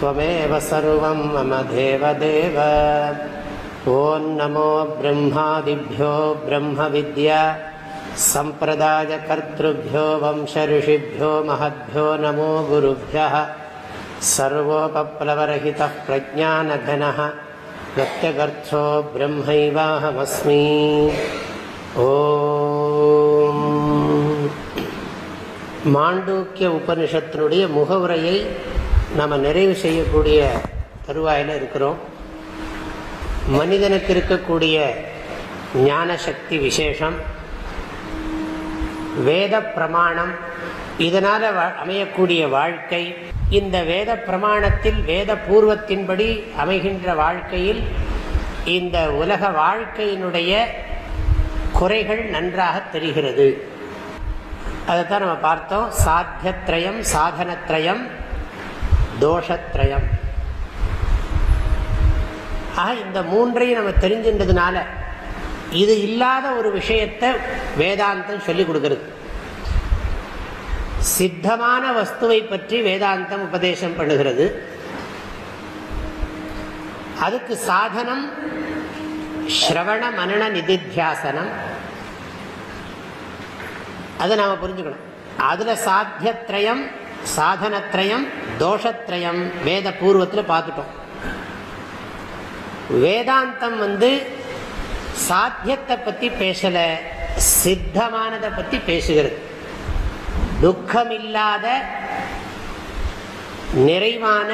त्वमेव सर्वं मम देवदेव ॐ नमो ब्रह्मादिभ्यो ब्रह्मविद्या सम्प्रदायकर्तृभ्यो वंशऋषिभ्यो महद्भ्यो नमो गुरुभ्यः सर्वोपप्लवरहितः प्रज्ञानघनः प्रत्यगर्थो ब्रह्मैवाहमस्मि ॐ மாண்டூக்கிய உபனிஷத்தினுடைய முகவுரையை நம்ம நிறைவு செய்யக்கூடிய தருவாயில் இருக்கிறோம். மனிதனுக்கு இருக்கக்கூடிய ஞான சக்தி விசேஷம் வேத பிரமாணம் இதனால் அமையக்கூடிய வாழ்க்கை இந்த வேத பிரமாணத்தில் வேத பூர்வத்தின்படி அமைகின்ற வாழ்க்கையில் இந்த உலக வாழ்க்கையினுடைய குறைகள் நன்றாக தெரிகிறது. அதைத்தான் நம்ம பார்த்தோம். சாத்தியத்ரயம் சாதனத்ரயம் தோஷத்ரயம். ஆக இந்த மூன்றையும் நம்ம தெரிஞ்சின்றதுனால இது இல்லாத ஒரு விஷயத்தை வேதாந்தம் சொல்லிக் கொடுக்கிறது. சித்தமான வஸ்துவை பற்றி வேதாந்தம் உபதேசம் பண்ணுகிறது. அதுக்கு சாதனம் ஸ்ரவண மனன நிதித்தியாசனம். அதை நாம் புரிஞ்சுக்கணும். அதில் சாத்தியத்ரயம் சாதனத்திரயம் தோஷத்ரயம் வேத பூர்வத்தில் பார்த்துட்டோம். வேதாந்தம் வந்து சாத்தியத்தை பற்றி பேசலை சித்தமானதை பற்றி பேசுகிறது. துக்கமில்லாத நிறைவான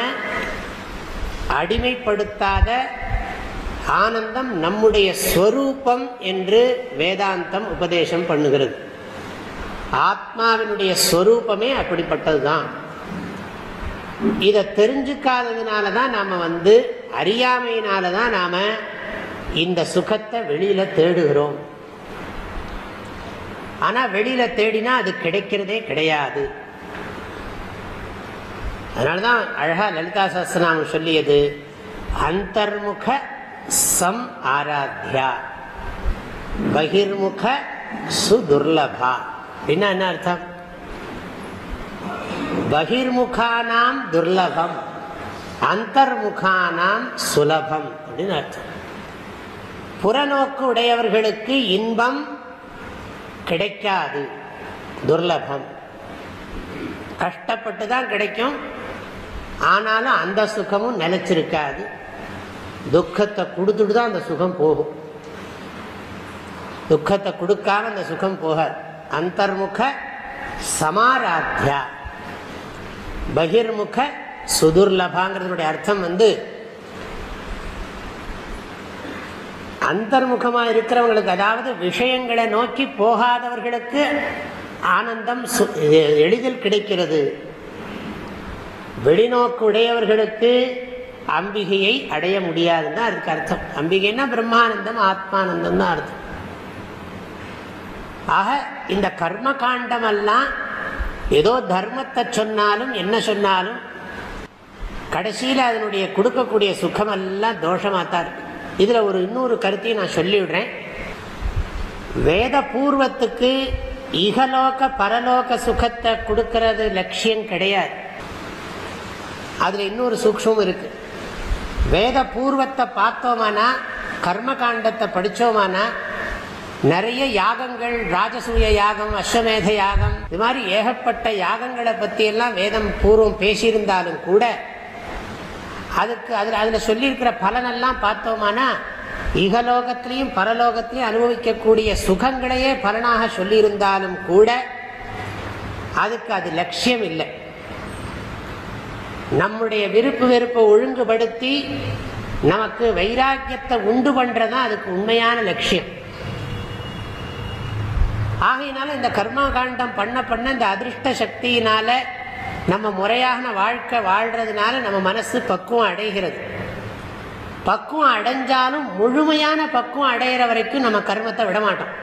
அடிமைப்படுத்தாத ஆனந்தம் நம்முடைய ஸ்வரூபம் என்று வேதாந்தம் உபதேசம் பண்ணுகிறது. ஆத்மாவினுடைய ஸ்வரூபமே அப்படிப்பட்டது தான் இதை தெரிஞ்சுக்காததுனால தான் நாம் வந்து அறியாமையினால தான் நாம் இந்த சுகத்தை வெளியில் தேடுகிறோம். ஆனால் வெளியில் தேடினா அது கிடைக்கிறதே கிடையாது. அதனால தான் அழகா லலிதா சஸ்திரநாமம் சொல்லியது அந்தர்முக சம் ஆராத்யா பகிர்முக சுதுர்லபா. அப்படின்னா என்ன அர்த்தம்? பகிர்முகானாம் துர்லபம் அந்தர்முகானாம் சுலபம் அப்படின்னு அர்த்தம். புறநோக்கு உடையவர்களுக்கு இன்பம் கிடைக்காது துர்லபம். கஷ்டப்பட்டு தான் கிடைக்கும் ஆனாலும் அந்த சுகமும் நிலச்சிருக்காது. துக்கத்தை கொடுத்துட்டு தான் அந்த சுகம் போகும். துக்கத்தை கொடுக்காம அந்த சுகம் போகாது. அந்தர்முக சமாராத்தியா பகிர்முக சுதுர்லபாங்கிறதுடைய அர்த்தம் வந்து அந்தர்முகமாக இருக்கிறவங்களுக்கு அதாவது விஷயங்களை நோக்கி போகாதவர்களுக்கு ஆனந்தம் எளிதில் கிடைக்கிறது வெளிநோக்கு உடையவர்களுக்கு அம்பிகையை அடைய முடியாதுன்னு அதுக்கு அர்த்தம் அம்பிகைன்னா பிரம்மானந்தம் ஆத்மானந்தம் தான் அர்த்தம் ஆக இந்த கர்ம காண்டமெல்லாம் ஏதோ தர்மத்தை சொன்னாலும் என்ன சொன்னாலும் கடைசியில் அதனுடைய கொடுக்கக்கூடிய சுகமெல்லாம் தோஷமாக தான் இருக்கு. இதில் ஒரு இன்னொரு கருத்தையும் நான் சொல்லிவிடுறேன். வேத பூர்வத்துக்கு இகலோக பரலோக சுகத்தை கொடுக்கறது லட்சியம் கிடையாது. அதில் இன்னொரு சூக்ஷமும் இருக்கு. வேத பூர்வத்தை பார்த்தோமானா கர்ம காண்டத்தை படித்தோமானா நிறைய யாகங்கள் ராஜசூய யாகம் அஸ்வமேத யாகம் இது மாதிரி ஏகப்பட்ட யாகங்களை பற்றி எல்லாம் வேதம் பூர்வம் பேசியிருந்தாலும் கூட அதுக்கு அதில் அதில் சொல்லியிருக்கிற பலனெல்லாம் பார்த்தோமானா இகலோகத்திலையும் பரலோகத்திலையும் அனுபவிக்கக்கூடிய சுகங்களையே பலனாக சொல்லியிருந்தாலும் கூட அதுக்கு அது லட்சியம் இல்லை நம்முடைய விருப்பு வெறுப்பை ஒழுங்குபடுத்தி நமக்கு வைராக்கியத்தை உண்டு பண்றதுதான் அதுக்கு உண்மையான லட்சியம். ஆகையினால இந்த கர்மா காண்டம் பண்ண பண்ண இந்த அதிருஷ்ட சக்தியினால நம்ம முறையான வாழ்க்கை வாழ்றதுனால நம்ம மனசு பக்குவம் அடைகிறது. பக்குவம் அடைஞ்சாலும் முழுமையான பக்குவம் அடைகிற வரைக்கும் நம்ம கர்மத்தை விட மாட்டோம்.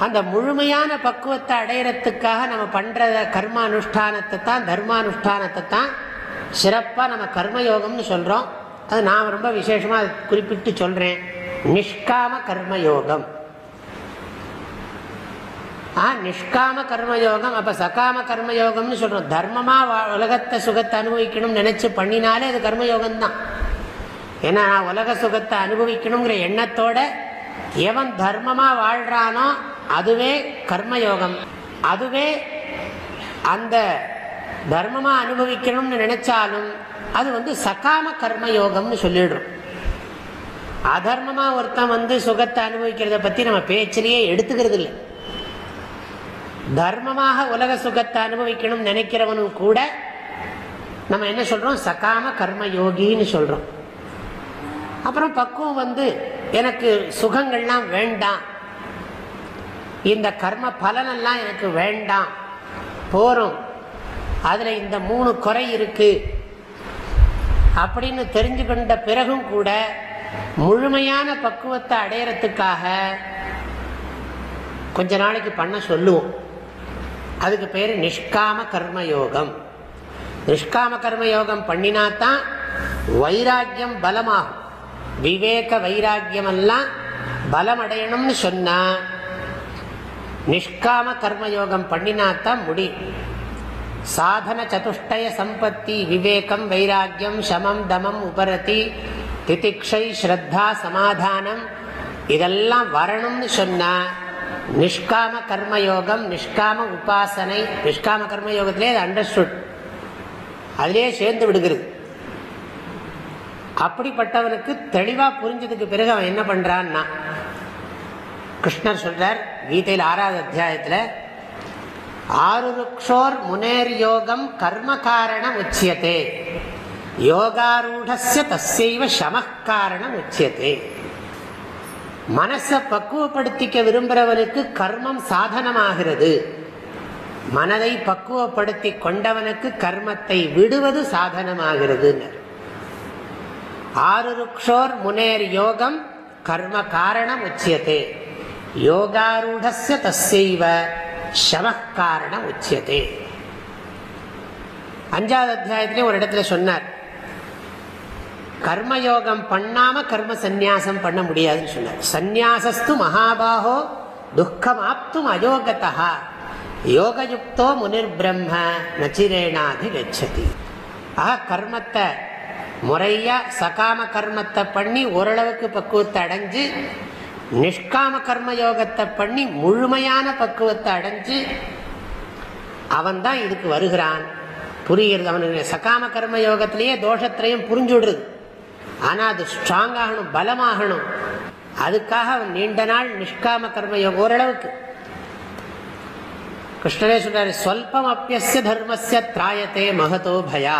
அந்த முழுமையான பக்குவத்தை அடையிறதுக்காக நம்ம பண்ற கர்மானுஷ்டானத்தை தான் தர்மானுஷ்டானத்தை தான் சிறப்பாக நம்ம கர்மயோகம்னு சொல்றோம். அது நான் ரொம்ப விசேஷமாக குறிப்பிட்டு சொல்றேன். நிஷ்காம கர்மயோகம். ஆ நிஷ்காம கர்மயோகம் அப்ப சகாம கர்மயோகம்னு சொல்றோம். தர்மமா உலகத்தை சுகத்தை அனுபவிக்கணும்னு நினைச்சு பண்ணினாலே அது கர்மயோகம் தான் ஏன்னா நான் உலக சுகத்தை அனுபவிக்கணுங்கிற எண்ணத்தோட எவன் தர்மமா வாழ்றானோ அதுவே கர்மயோகம். அதுவே அந்த தர்மமா அனுபவிக்கணும்னு நினைச்சாலும் அது வந்து சகாம கர்மயோகம்னு சொல்லிடுறோம். அதர்மமா ஒருத்தன் வந்து சுகத்தை அனுபவிக்கிறத பத்தி நம்ம பேச்சிலேயே எடுத்துக்கிறது இல்லை தர்மமாக உலக சுகத்தை அனுபவிக்கணும் நினைக்கிறவனும் கூட நம்ம என்ன சொல்றோம்? சகாம கர்ம யோகின்னு சொல்றோம். அப்புறம் பக்குவம் வந்து எனக்கு சுகங்கள்லாம் வேண்டாம். இந்த கர்ம பலனெல்லாம் எனக்கு வேண்டாம். போறோம். அதுல இந்த மூணு குறை இருக்கு. அப்படின்னு தெரிஞ்சு கொண்ட பிறகும் கூட முழுமையான பக்குவத்தை அடையறதுக்காக கொஞ்ச நாளைக்கு பண்ண சொல்லுவோம். அதுக்கு பேர் நிஷ்காம கர்மயோகம். நிஷ்காம கர்மயோகம் பண்ணினாத்தான் வைராக்கியம் பலமாகும். விவேக வைராக்கியம் எல்லாம் பலம் அடையணும்னு சொன்னா நிஷ்காம கர்மயோகம் பண்ணினாத்தான் முடியும் சாதன சதுஷ்டய சம்பத்தி விவேகம் வைராக்கியம் சமம் தமம் உபரதி திதிக்ஷை ஸ்ரத்தா சமாதானம் இதெல்லாம் வரணும்னு சொன்னா நிஷ்காம கர்மயோகம் நிஷ்காம உபாசனை. நிஷ்காம கர்மயோகத்திலே அது அண்டர்ஸ்டுட் அதிலே சேர்ந்து விடுகிறது. அப்படிப்பட்டவனுக்கு தெளிவா புரிஞ்சதுக்கு பிறகு அவன் என்ன பண்றான்னா கிருஷ்ணர் சொல்றார் கீதையில் ஆறாவது அத்தியாயத்தில் ஆருருக்ஷோர் முனேர் யோகம் கர்ம காரணம் உச்சியத்தே யோகாரூடஸ்ய தஸ்யைவ சமக்காரணம் உச்சியத்தே மனசை பக்குவப்படுத்திக்க விரும்புகிறவனுக்கு கர்மம் சாதனமாகிறது. மனதை பக்குவப்படுத்தி கொண்டவனுக்கு கர்மத்தை விடுவது சாதனமாகிறது ஆறுருக்ஷோர் முனேர் யோகம் கர்ம காரணம் உச்சியதே. யோகாரூடச தசைவ சமக்காரணம் உச்சியதே. அஞ்சாவது அத்தியாயத்திலே ஒரு இடத்துல சொன்னார். கர்மயோகம் பண்ணாம கர்ம சந்நியாசம் பண்ண முடியாதுன்னு சொன்னார். சந்நியாசஸ்து மகாபாகோ துக்கம் ஆப்தும் அயோகதா யோகயுக்தோ முனிர் பிரம்ம நச்சிரேனாதி கச்சதி ஆக கர்மத்தை முறையா சகாம கர்மத்தை பண்ணி ஓரளவுக்கு பக்குவத்தை அடைஞ்சு நிஷ்காம கர்ம யோகத்தை பண்ணி முழுமையான பக்குவத்தை அடைஞ்சு அவன் தான் இதுக்கு வருகிறான். புரிகிறது அவனுக்கு சகாம கர்ம யோகத்திலேயே தோஷத்திலையும் புரிஞ்சு ஆனால் ஆனா அது ஸ்ட்ராங் ஆகணும் பலமாகணும். அதுக்காக அவன் நீண்ட நாள் நிஷ்காம கர்மயோகம் ஓரளவுக்கு. கிருஷ்ணரே சொல்றாரு சொல்பம் அப்பியசிய தர்மசிய திராயத்தே மகதோ பயா.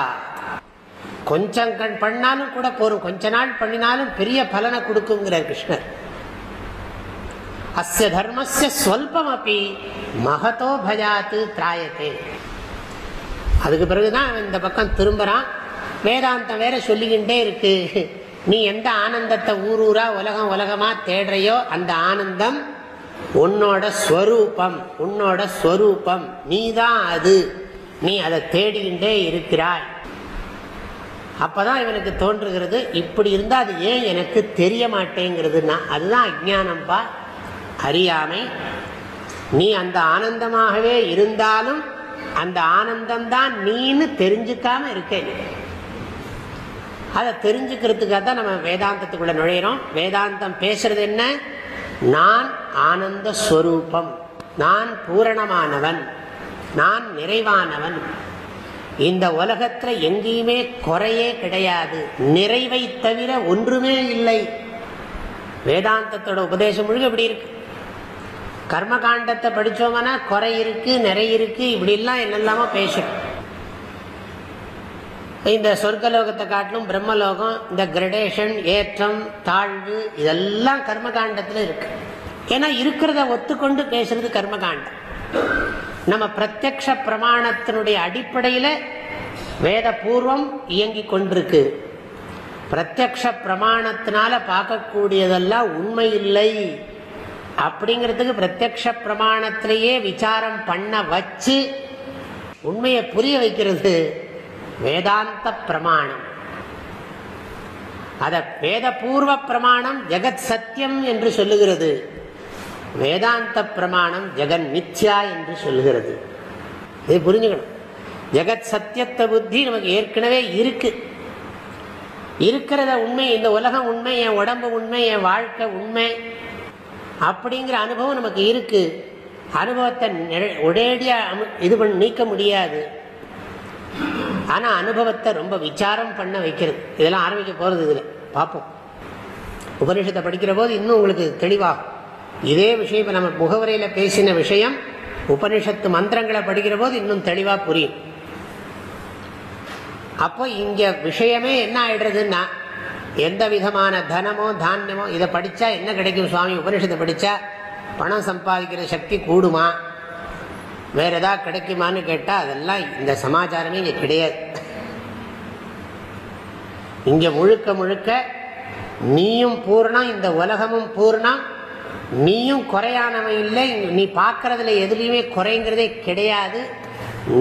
கொஞ்சம் கண் பண்ணாலும் கூட போரும். கொஞ்ச நாள் பண்ணினாலும் பெரிய பலனை கொடுக்குங்கிறார் கிருஷ்ணர். அஸ்ய தர்மஸ்ய ஸ்வல்பம் அப்படி மகதோ பயாத்து திராயத்தே. அதுக்கு பிறகுதான் இந்த பக்கம் திரும்புறான். வேதாந்தம் வேற சொல்லிக்கிட்டே இருக்கு. நீ எந்த ஆனந்தத்தை ஊர் ஊரா உலகம் உலகமா தேடுறையோ அந்த ஆனந்தம் உன்னோட ஸ்வரூபம் உன்னோட ஸ்வரூபம். நீ தான் அது. நீ அதை தேடிக்கிட்டே இருக்கிறாய். அப்பதான் இவனுக்கு தோன்றுகிறது இப்படி இருந்தா அது ஏன் எனக்கு தெரிய மாட்டேங்கிறதுனா அதுதான் அஜானம்பா அறியாமை. நீ அந்த ஆனந்தமாகவே இருந்தாலும் அந்த ஆனந்தம் தான் நீன்னு தெரிஞ்சுக்காம இருக்கேன் அதை தெரிஞ்சுக்கிறதுக்காக தான் நம்ம வேதாந்தத்துக்குள்ள நுழையிறோம். வேதாந்தம் பேசுறது என்ன? நான் ஆனந்த ஸ்வரூபம். நான் பூரணமானவன். நான் நிறைவானவன். இந்த உலகத்தில் எங்கேயுமே குறையே கிடையாது. நிறைவை தவிர ஒன்றுமே இல்லை. வேதாந்தத்தோட உபதேசம் முழுக்க இப்படி இருக்கு. கர்மகாண்டத்தை படிச்சோம்னா குறை இருக்கு நிறை இருக்கு இப்படிலாம் என்னெல்லாமோ பேசணும் இந்த சொர்க்கலோகத்தை காட்டிலும் பிரம்மலோகம் இந்த கிரடேஷன் ஏற்றம் தாழ்வு இதெல்லாம் கர்மகாண்டத்தில் இருக்கு. ஏன்னா இருக்கிறத ஒத்துக்கொண்டு பேசுறது கர்மகாண்டம். நம்ம பிரத்யக்ஷ பிரமாணத்தினுடைய அடிப்படையில் வேத பூர்வம் இயங்கி கொண்டிருக்கு. பிரத்யக்ஷ பிரமாணத்தினால பார்க்கக்கூடியதெல்லாம் உண்மை இல்லை அப்படிங்கிறதுக்கு பிரத்யக்ஷ பிரமாணத்திலேயே விசாரம் பண்ண வச்சு உண்மையை புரிய வைக்கிறது. வேதாந்த பிரமாணம் அத வேத பூர்வ பிரமாணம் ஜெகத் சத்தியம் என்று சொல்லுகிறது. வேதாந்த பிரமாணம் ஜெகன் மித்யா என்று சொல்லுகிறது. இது புரிஞ்சுக்கணும். ஜெகத் சத்தியத்தை புத்தி நமக்கு ஏற்கனவே இருக்கு. இருக்கிறத உண்மை இந்த உலகம் உண்மை என் உடம்பு உண்மை என் வாழ்க்கை உண்மை அப்படிங்கிற அனுபவம் நமக்கு இருக்கு. அனுபவத்தை ஒரேடியா இது பண்ண நீக்க முடியாது. ஆனால் அனுபவத்தை ரொம்ப விசாரம் பண்ண வைக்கிறது. இதெல்லாம் ஆரம்பிக்க போகிறது இதில். பார்ப்போம். உபனிஷத்தை படிக்கிற போது இன்னும் உங்களுக்கு தெளிவாகும். இதே விஷயம் இப்போ நம்ம முகவரையில் பேசின விஷயம் உபனிஷத்து மந்திரங்களை படிக்கிற போது இன்னும் தெளிவாக புரியும். அப்போ இங்கே விஷயமே என்ன ஆயிடுறதுன்னா எந்த விதமான தனமோ தானியமோ இதை படித்தா என்ன கிடைக்கும் சுவாமி? உபனிஷத்தை படித்தா பணம் சம்பாதிக்கிற சக்தி கூடுமா? வேற ஏதாவது கிடைக்குமான்னு கேட்டால் அதெல்லாம் இந்த சமாச்சாரமே இங்கே கிடையாது. இங்கே முழுக்க முழுக்க நீயும் பூர்ணம் இந்த உலகமும் பூர்ணம். நீயும் குறையானவன் இல்லை நீ பார்க்கறதுல எதுலேயுமே குறைங்கிறதே கிடையாது.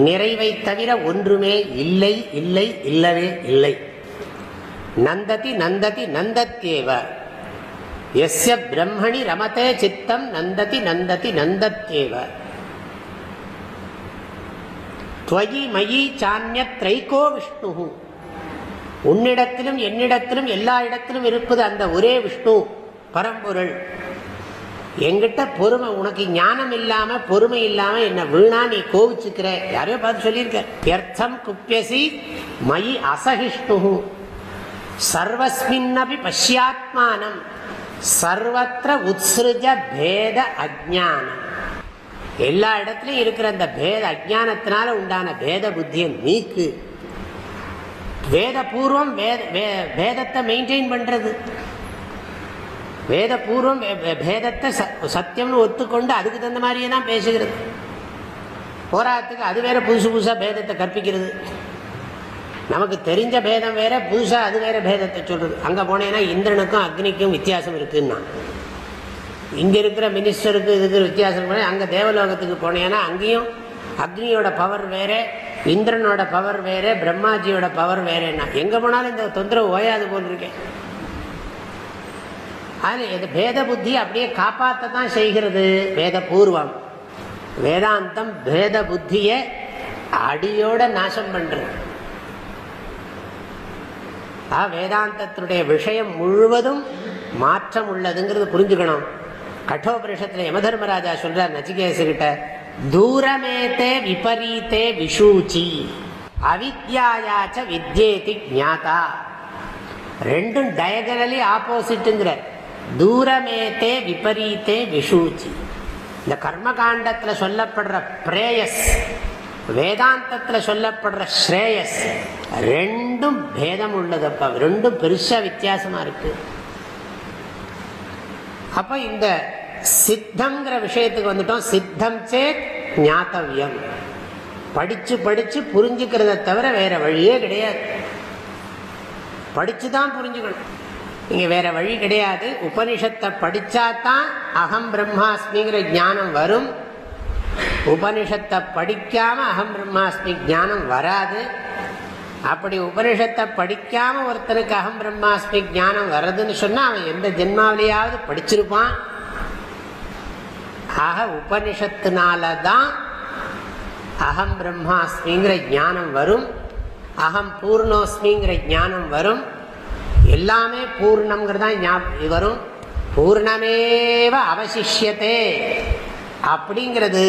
நிறைவை தவிர ஒன்றுமே இல்லை இல்லை இல்லவே இல்லை. நந்ததி நந்ததி நந்தத்தேவ எஸ்ய பிரம்மணி ரமதே சித்தம் நந்ததி நந்ததி நந்தத்தேவ துவயி மயி சான்ய திரைகோ விஷ்ணு. உன்னிடத்திலும் என்னிடத்திலும் எல்லா இடத்திலும் இருப்பது அந்த ஒரே விஷ்ணு பரம்பொருள். எங்கிட்ட பொறுமை உனக்கு ஞானம் இல்லாம பொறுமை இல்லாம என்ன வீணா நீ கோவிச்சுக்கிற. யாரையோ பார்த்து சொல்லியிருக்க குப்பியசி மயி அசகிஷ்ணு. சர்வஸ்மின்னபி பஷ்யாத்மானம். சர்வத்திர உத்ஸ்ருஜ பேத அஜானம் எல்லா இடத்துலையும் இருக்கிற அந்த பேத அஜானத்தினால உண்டான பேத புத்தியை நீக்கு. வேத பூர்வம் வேதத்தை மெயின்டைன் பண்றது. வேத பூர்வம் பேதத்தை சத்தியம்னு ஒத்துக்கொண்டு அதுக்கு தகுந்த மாதிரியே தான் பேசுகிறது. போராட்டத்துக்கு அது வேற புதுசு புதுசாக பேதத்தை கற்பிக்கிறது. நமக்கு தெரிஞ்ச பேதம் வேற புதுசாக அது வேற பேதத்தை சொல்றது. அங்கே போனேன்னா இந்திரனுக்கும் அக்னிக்கும் வித்தியாசம் இருக்குன்னா. இங்கே இருக்கிற மினிஸ்டருக்கு இதுக்கு வித்தியாசம் பண்ணி அங்கே தேவலோகத்துக்கு போனேன்னா அங்கேயும் அக்னியோட பவர் வேற இந்திரனோட பவர் வேற பிரம்மாஜியோட பவர் வேறேன்னா. எங்கே போனாலும் இந்த தொந்தரவு ஓயாது போல் இருக்கேன் இது பேத புத்தி அப்படியே காப்பாற்ற தான் செய்கிறது. வேத பூர்வம். வேதாந்தம் பேத புத்தியை அடியோட நாசம் பண்றது. வேதாந்தத்தினுடைய விஷயம் முழுவதும் மாற்றம் உள்ளதுங்கிறது புரிஞ்சுக்கணும். கட்டோபரிஷத்துல யமதர்மராஜா சொல்றார் நச்சிகேசுகிட்ட தூரமேத்தே விபரீத்தே விஷூச்சி அவித்யாயாச்ச வித்யேதி ஜாதா ரெண்டும் டயகனலி ஆப்போசிட்டுங்கிறார் தூரமேத்தே விபரீத்தே விஷூச்சி. இந்த கர்மகாண்டத்தில் சொல்லப்படுற பிரேயஸ் வேதாந்தத்தில் சொல்லப்படுற ஸ்ரேயஸ் ரெண்டும் பேதம் உள்ளதப்பா ரெண்டும் பெருசாக வித்தியாசமாக இருக்குது அப்ப இந்த சித்தங்கிற விஷயத்துக்கு வந்துட்டோம். சித்தம் சேத் ஞாத்தவியம். படிச்சு படிச்சு புரிஞ்சுக்கிறத தவிர வேற வழியே கிடையாது. படிச்சுதான் புரிஞ்சுக்கணும். இங்க வேற வழி கிடையாது. உபனிஷத்தை படிச்சாதான் அகம் பிரம்மாஸ்மிங்கிற ஞானம் வரும். உபனிஷத்தை படிக்காம அகம் பிரம்மாஸ்மி ஞானம் வராது. அப்படி உபனிஷத்தை படிக்காம ஒருத்தனுக்கு அகம் பிரம்மாஸ்மி ஜானம் வர்றதுன்னு சொன்னா அவன் எந்த ஜென்மாவிலேயாவது படிச்சிருப்பான். ஆக உபனிஷத்தினாலதான் அகம் பிரம்மாஸ்மிங்கிற ஞானம் வரும் அகம் பூர்ணோஸ்மிங்கிற ஞானம் வரும். எல்லாமே பூர்ணம்ங்கிறதா வரும். பூர்ணமேவ அவசிஷியத்தே அப்படிங்கிறது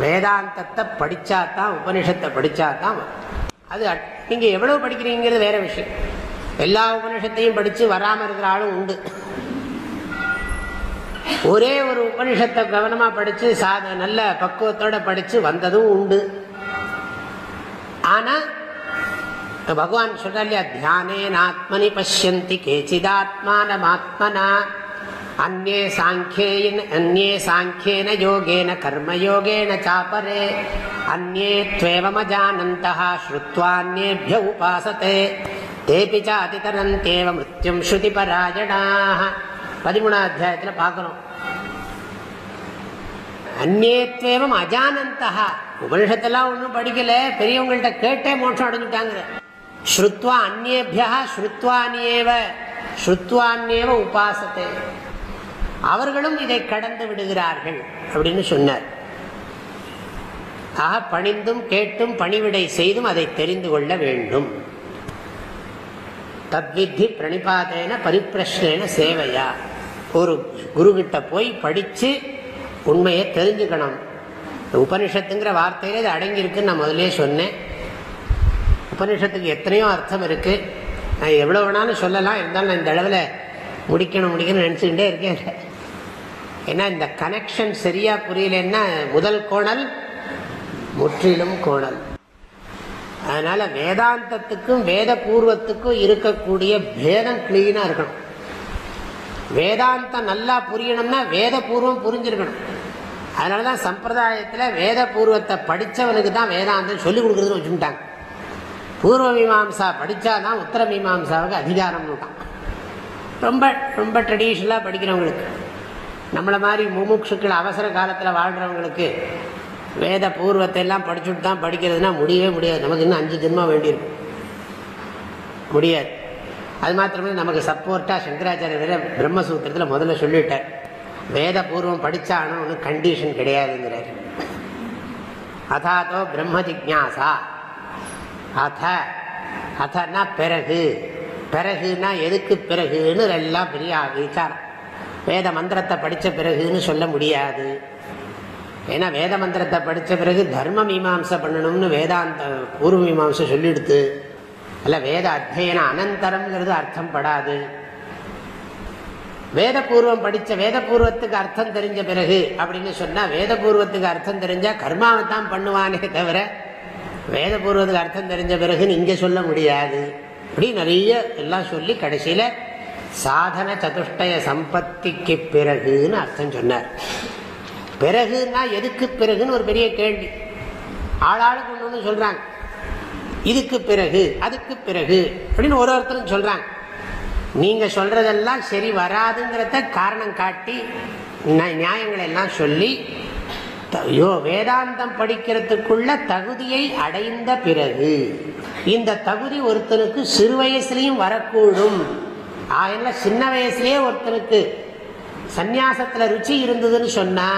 வேதாந்தத்தை படிச்சாதான் உபனிஷத்தை படிச்சாதான் அது நீங்கள் எவ்வளவு படிக்கிறீங்கிறது வேற விஷயம். எல்லா உபனிஷத்தையும் படித்து வராமல் இருக்கிற ஆளும் உண்டு. ஒரே ஒரு உபனிஷத்தை கவனமாக படித்து சாத நல்ல பக்குவத்தோட படித்து வந்ததும் உண்டு. ஆனால் பகவான் சொல்ற இல்லையா தியானேன் ஆத்மனி பசியந்தி கேச்சிதாத்மான ஆத்மனா அந்நே சாங்கியேன அந்நே சாங்கேன யோகேன கர்மயோகேன சாபரே அந்நே துவேவமஜானந்தா ஸ்ருத்வான்யேபிய உபாசத்தே தேபி சாதிதரந்தேவ மிருத்யும் ஸ்ருதி பராயணாக பதிமூணாம் அத்தியாயத்தில் பார்க்கணும். அந்நேத்வேவம் அஜானந்தா உபனிஷத்தெல்லாம் ஒன்றும் படிக்கல. பெரியவங்கள்ட்ட கேட்டே மோட்சம் அடைஞ்சுட்டாங்க ஸ்ருத்வா அந்நேபியா ஸ்ருத்வானியேவ ஸ்ருத்வான்யேவ உபாசத்தை. அவர்களும் இதை கடந்து விடுகிறார்கள் அப்படின்னு சொன்னார். ஆக பணிந்தும் கேட்டும் பணிவிடை செய்தும் அதை தெரிந்து கொள்ள வேண்டும். தத்வித்தி பிரணிபாதேன பரிப்பிரஷ்னேன சேவையா. ஒரு குருகிட்ட போய் படித்து உண்மையை தெரிஞ்சுக்கணும். உபனிஷத்துங்கிற வார்த்தையில இது அடங்கியிருக்குன்னு நான் முதலே சொன்னேன். உபனிஷத்துக்கு எத்தனையோ அர்த்தம் இருக்கு. நான் எவ்வளோ வேணாலும் சொல்லலாம். இருந்தாலும் நான் இந்த அளவில் முடிக்கணும் முடிக்கணும்னு நினச்சிக்கிட்டே இருக்கேன். ஏன்னா இந்த கனெக்ஷன் சரியா புரியலன்னா முதல் கோணல் முற்றிலும் கோணல். அதனால வேதாந்தத்துக்கும் வேத பூர்வத்துக்கும் இருக்கக்கூடிய பேதம் கிளீனா இருக்கணும். வேதாந்தம் நல்லா புரியணும்னா வேத பூர்வம் புரிஞ்சிருக்கணும். அதனாலதான் சம்பிரதாயத்தில் வேத பூர்வத்தை படித்தவனுக்கு தான் வேதாந்தம் சொல்லிக் கொடுக்குறதுன்னு வச்சுட்டாங்க பூர்வ மீமாம்சா படித்தாதான் உத்தர மீமாம்சாவுக்கு அதிகாரம் ரொம்ப ரொம்ப ட்ரெடிஷ்னலாக படிக்கிறவங்களுக்கு. நம்மளை மாதிரி முமுட்சுக்கள் அவசர காலத்தில் வாழ்கிறவங்களுக்கு வேத பூர்வத்தை எல்லாம் படிச்சுட்டு தான் படிக்கிறதுனா முடியவே முடியாது. நமக்கு இன்னும் அஞ்சு ஜென்மம் வேண்டியிருக்கும். முடியாது. அது மாத்திரமே நமக்கு சப்போர்ட்டாக சங்கராச்சாரியர் பிரம்மசூத்திரத்தில் முதல்ல சொல்லிட்டார் வேத பூர்வம் படித்தானோ ஒன்றும் கண்டிஷன் கிடையாதுங்கிறார். அதாதோ பிரம்ம ஜிக்யாசா அத அதனா பிறகு. பிறகுனா எதுக்கு பிறகுன்னு எல்லாம் பெரிய விசாரம். வேத மந்திரத்தை படித்த பிறகுன்னு சொல்ல முடியாது. ஏன்னா வேத மந்திரத்தை படித்த பிறகு தர்ம மீமாம்சை பண்ணணும்னு வேதாந்த பூர்வ மீமாம்சை சொல்லிடுத்து அல்ல வேத அத்தியன அனந்தரம்ங்கிறது அர்த்தம் படாது. வேத பூர்வம் படித்த வேத பூர்வத்துக்கு அர்த்தம் தெரிஞ்ச பிறகு அப்படின்னு சொன்னால் வேத பூர்வத்துக்கு அர்த்தம் தெரிஞ்சால் கர்மாவை தான் பண்ணுவானே தவிர வேத பூர்வத்துக்கு அர்த்தம் தெரிஞ்ச பிறகுன்னு இங்கே சொல்ல முடியாது. இப்படி நிறைய எல்லாம் சொல்லி கடைசியில் சாதன சதுஷ்டய சம்பத்திக்கு பிறகுன்னு அர்த்தம் சொன்னார். பிறகுன்னா எதுக்கு பிறகுன்னு ஒரு பெரிய கேள்வி. ஆளாளுக்கு ஒன்று ஒன்று சொல்றாங்க. இதுக்கு பிறகு அதுக்கு பிறகு அப்படின்னு ஒரு ஒருத்தரும் சொல்றாங்க. நீங்க சொல்றதெல்லாம் சரி வராதுங்கிறத காரணம் காட்டி நியாயங்களை எல்லாம் சொல்லி யோ வேதாந்தம் படிக்கிறதுக்குள்ள தகுதியை அடைந்த பிறகு இந்த தகுதி ஒருத்தனுக்கு சிறு வயசுலையும் வரக்கூடும். ஆயில சின்ன வயசுலயே ஒருத்தருக்கு சந்நியாசத்துல ருச்சி இருந்ததுன்னு சொன்னா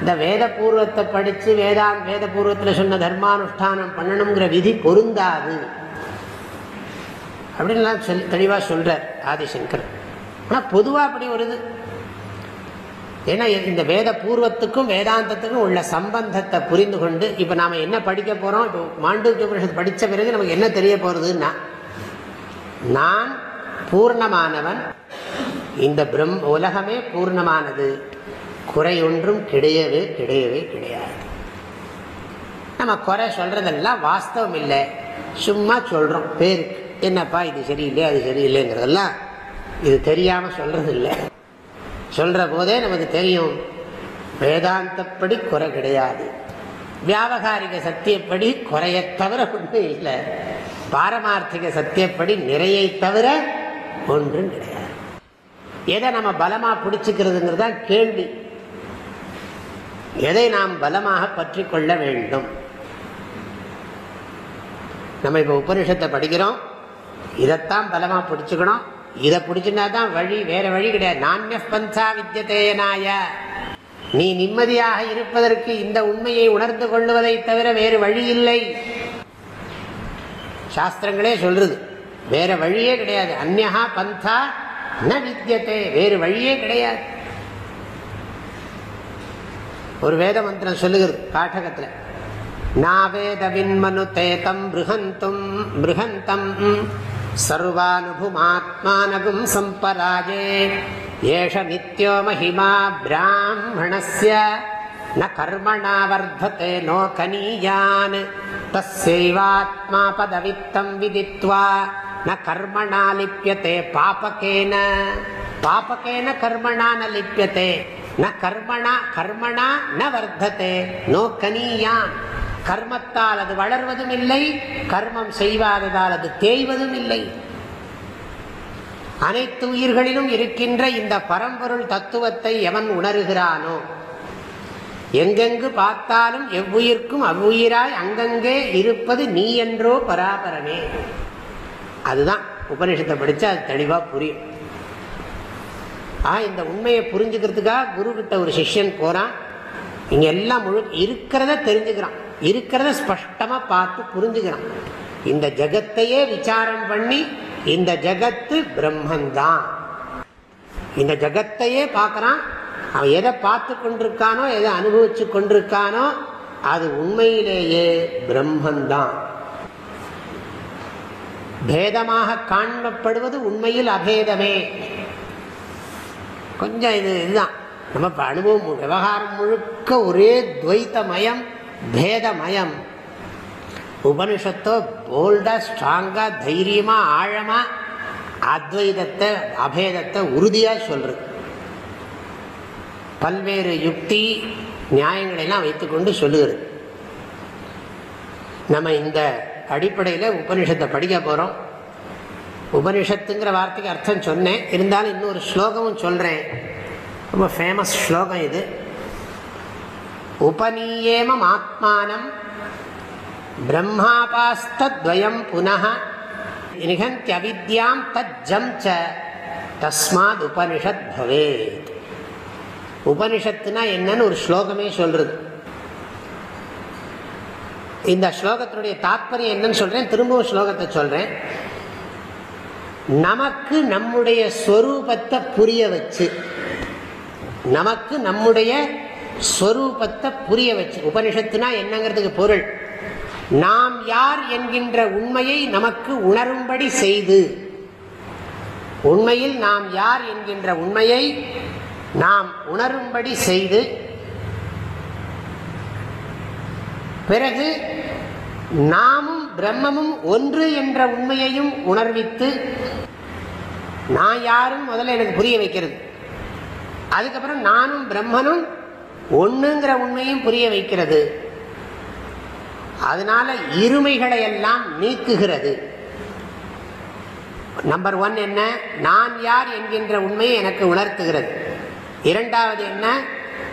இந்த வேத பூர்வத்தை படிச்சு வேதா வேத பூர்வத்துல சொன்ன தர்மானுஷ்டானம் பண்ணணுங்கிற விதி பொருந்தாது. அப்படின்லாம் சொல்லி தெளிவாக சொல்றார் ஆதிசங்கர். ஆனால் பொதுவாக அப்படி வருது. ஏன்னா இந்த வேத பூர்வத்துக்கும் வேதாந்தத்துக்கும் உள்ள சம்பந்தத்தை புரிந்து கொண்டு இப்போ நாம் என்ன படிக்க போகிறோம் இப்போ மாண்டூக்கிய உபனிஷத்து பிறகு நமக்கு என்ன தெரிய போகிறதுன்னா நான் பூர்ணமானவன். இந்த பிரம் உலகமே பூர்ணமானது. குறை ஒன்றும் கிடையவே கிடையவே கிடையாது. நம்ம குறை சொல்றதெல்லாம் வாஸ்தவம் இல்லை. சும்மா சொல்றோம். பேருக்கு என்னப்பா இது சரியில்லை அது சரியில்லைங்கிறதெல்லாம் இது தெரியாம சொல்றது இல்லை. சொல்ற போதே நமக்கு தெரியும். வேதாந்தப்படி குறை கிடையாது. வியாபகாரிக சத்தியப்படி குறைய தவிர ஒன்றும் இல்லை. பாரமார்த்திக சத்தியப்படி நிறையை தவிர ஒன்றும் கிடையாது. எதை நம்ம பலமாக பிடிச்சிக்கிறதுங்கிறது தான் கேள்வி. எதை நாம் பலமாக பற்றி கொள்ள வேண்டும்? நம்ம இப்போ உபனிஷத்தை படிக்கிறோம். இதைத்தான் பலமாக பிடிச்சிக்கணும். இதை பிடிச்சினா தான் வழி வேற வழி கிடையாது. நானிய பந்தா வித்தியதேனாய நீ நிம்மதியாக இருப்பதற்கு இந்த உண்மையை உணர்ந்து கொள்வதை தவிர வேறு வழி இல்லை. சாஸ்திரங்களே சொல்றது. வேற வழியே கிடையாது. அந்நகா பந்தா ந வித்தியத்தை வேறு வழியே கிடையாது. ஒரு வேத மந்திரம் சொல்லுகிறது காட்டகத்தில் நாவேத விண்மனு தேதம் பிருகந்தும் பிருகந்தம் சர்வானுபுமாத்மானகும் சம்பராஜே. ஏஷ நித்யோ மகிமா பிராமணஸ்ய ந கர்மணா தஸ்யைவாத்மா பதவித்தம் விதித்வா. ந கர்மணா லிப்பியதே பாபகேன பாபகேன கர்மணா ந லிப்பியத்தே ந கர்மணா கர்மணா ந வர்த்ததே நோ கனியான் கர்மத்தால் அது வளர்வதும் இல்லை கர்மம் செய்வாததால் அது தேய்வதும் இல்லை அனைத்து உயிர்களிலும் இருக்கின்ற இந்த பரம்பொருள் தத்துவத்தை எவன் உணர்கிறானோ? எங்கெங்கு பார்த்தாலும் எவ்வுயிர்க்கும் அவ்வுயிராய் அங்கங்கே இருப்பது நீ என்றோ பராபரமே அதுதான். உபனிஷத்தை படித்தா அது தெளிவாக புரியும். ஆ இந்த உண்மையை புரிஞ்சுக்கிறதுக்காக குரு கிட்ட ஒரு சிஷ்யன் போகிறான் இங்கே எல்லாம் முழு இருக்கிறத தெரிஞ்சுக்கிறான். இருக்கிறத ஸ்பஷ்டமாக பார்த்து புரிஞ்சுக்கிறான். இந்த ஜகத்தையே விசாரம் பண்ணி இந்த ஜகத்து பிரம்மந்தான். இந்த ஜகத்தையே பார்க்குறான். அவன் எதை பார்த்து கொண்டிருக்கானோ எதை அனுபவிச்சு கொண்டிருக்கானோ அது உண்மையிலேயே பிரம்மந்தான். பேதமாக காணப்படுவது உண்மையில் அபேதமே. கொஞ்சம் இது இதுதான். நம்ம அனுபவம் விவகாரம் முழுக்க ஒரே துவைத்தமயம் பேதமயம். உபனிஷத்தோ போல்டா ஸ்ட்ராங்கா தைரியமா ஆழமா அத்வைதத்தை அபேதத்தை உறுதியா சொல்றது. பல்வேறு யுக்தி நியாயங்களை எல்லாம் வைத்துக்கொண்டு சொல்லுகிறது. நம்ம இந்த அடிப்படையில் உபனிஷத்தை படிக்க போகிறோம் உபனிஷத்துங்கிற வார்த்தைக்கு அர்த்தம் சொன்னேன். இருந்தாலும் இன்னொரு ஸ்லோகமும் சொல்கிறேன் ரொம்ப ஃபேமஸ் ஸ்லோகம் இது. உபநீயேமம் ஆத்மானம் பிரம்மாபாஸ்தத்வயம் புனः நிகந்தியவித்யாம் தஜ்ஜம் ச தஸ்மாத் உபனிஷத் பவேத். உபனிஷத்துனா என்னன்னு ஒரு ஸ்லோகமே சொல்கிறது இந்த ஸ்லோகத்தினுடைய தாத்பரியம் என்னன்னு சொல்றேன். திரும்பவும் ஸ்லோகத்தை சொல்றேன். நமக்கு நம்முடைய ஸ்வரூபத்தை புரிய வச்சு நமக்கு நம்முடைய ஸ்வரூபத்தை புரிய வச்சு உபனிஷத்துனா என்னங்கிறதுக்கு பொருள். நாம் யார் என்கின்ற உண்மையை நமக்கு உணரும்படி செய்து உண்மையில் நாம் யார் என்கின்ற உண்மையை நாம் உணரும்படி செய்து பிறகு நாமும் பிரம்மமும் ஒன்று என்ற உண்மையையும் உணர்வித்து நான் யாரும் முதல்ல எனக்கு புரிய வைக்கிறது. அதுக்கப்புறம் நானும் பிரம்மனும் ஒண்ணுங்கிற உண்மையும் புரிய வைக்கிறது. அதனால இருமைகளை எல்லாம் நீக்குகிறது. நம்பர் ஒன் என்ன? நான் யார் என்கின்ற உண்மையை எனக்கு உணர்த்துகிறது. இரண்டாவது என்ன?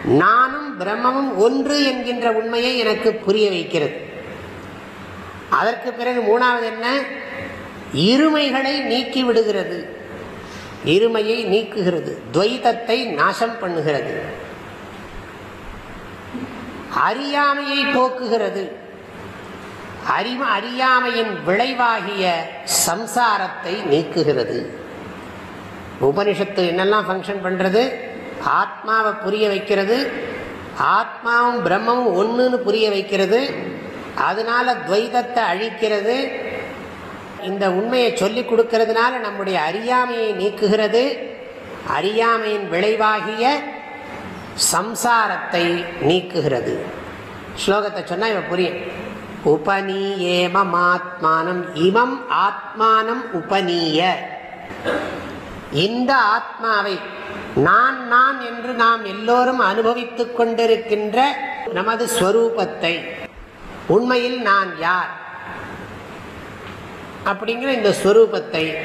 நானும் பிரம்மமும் ஒன்று என்கின்ற உண்மையை எனக்கு புரிய வைக்கிறது. அதற்கு பிறகு மூணாவது என்ன? இருமைகளை நீக்கி விடுகிறது. இருமையை நீக்குகிறது. துவைதத்தை நாசம் பண்ணுகிறது. அறியாமையை போக்குகிறது. அறிம அறியாமையின் விளைவாகிய சம்சாரத்தை நீக்குகிறது. உபனிஷத்து என்னெல்லாம் ஃபங்க்ஷன் பண்றது? ஆத்மாவை புரிய வைக்கிறது. ஆத்மாவும் பிரம்மமும் ஒன்றுன்னு புரிய வைக்கிறது. அதனால துவைதத்தை அழிக்கிறது. இந்த உண்மையை சொல்லி கொடுக்கறதுனால நம்முடைய அறியாமையை நீக்குகிறது. அறியாமையின் விளைவாகிய சம்சாரத்தை நீக்குகிறது. ஸ்லோகத்தை சொன்னால் இவன் புரியும் உபநீயேமமாத்மானம் இமம் ஆத்மானம் உபநீய. இந்த ஆத்மாவை நான் நான் என்று நாம் எல்லோரும் அனுபவித்துக் கொண்டிருக்கின்ற நமது ஸ்வரூபத்தை. உண்மையில் நான் யார்? அப்படிங்கிற இந்த ஸ்வரூபத்தை.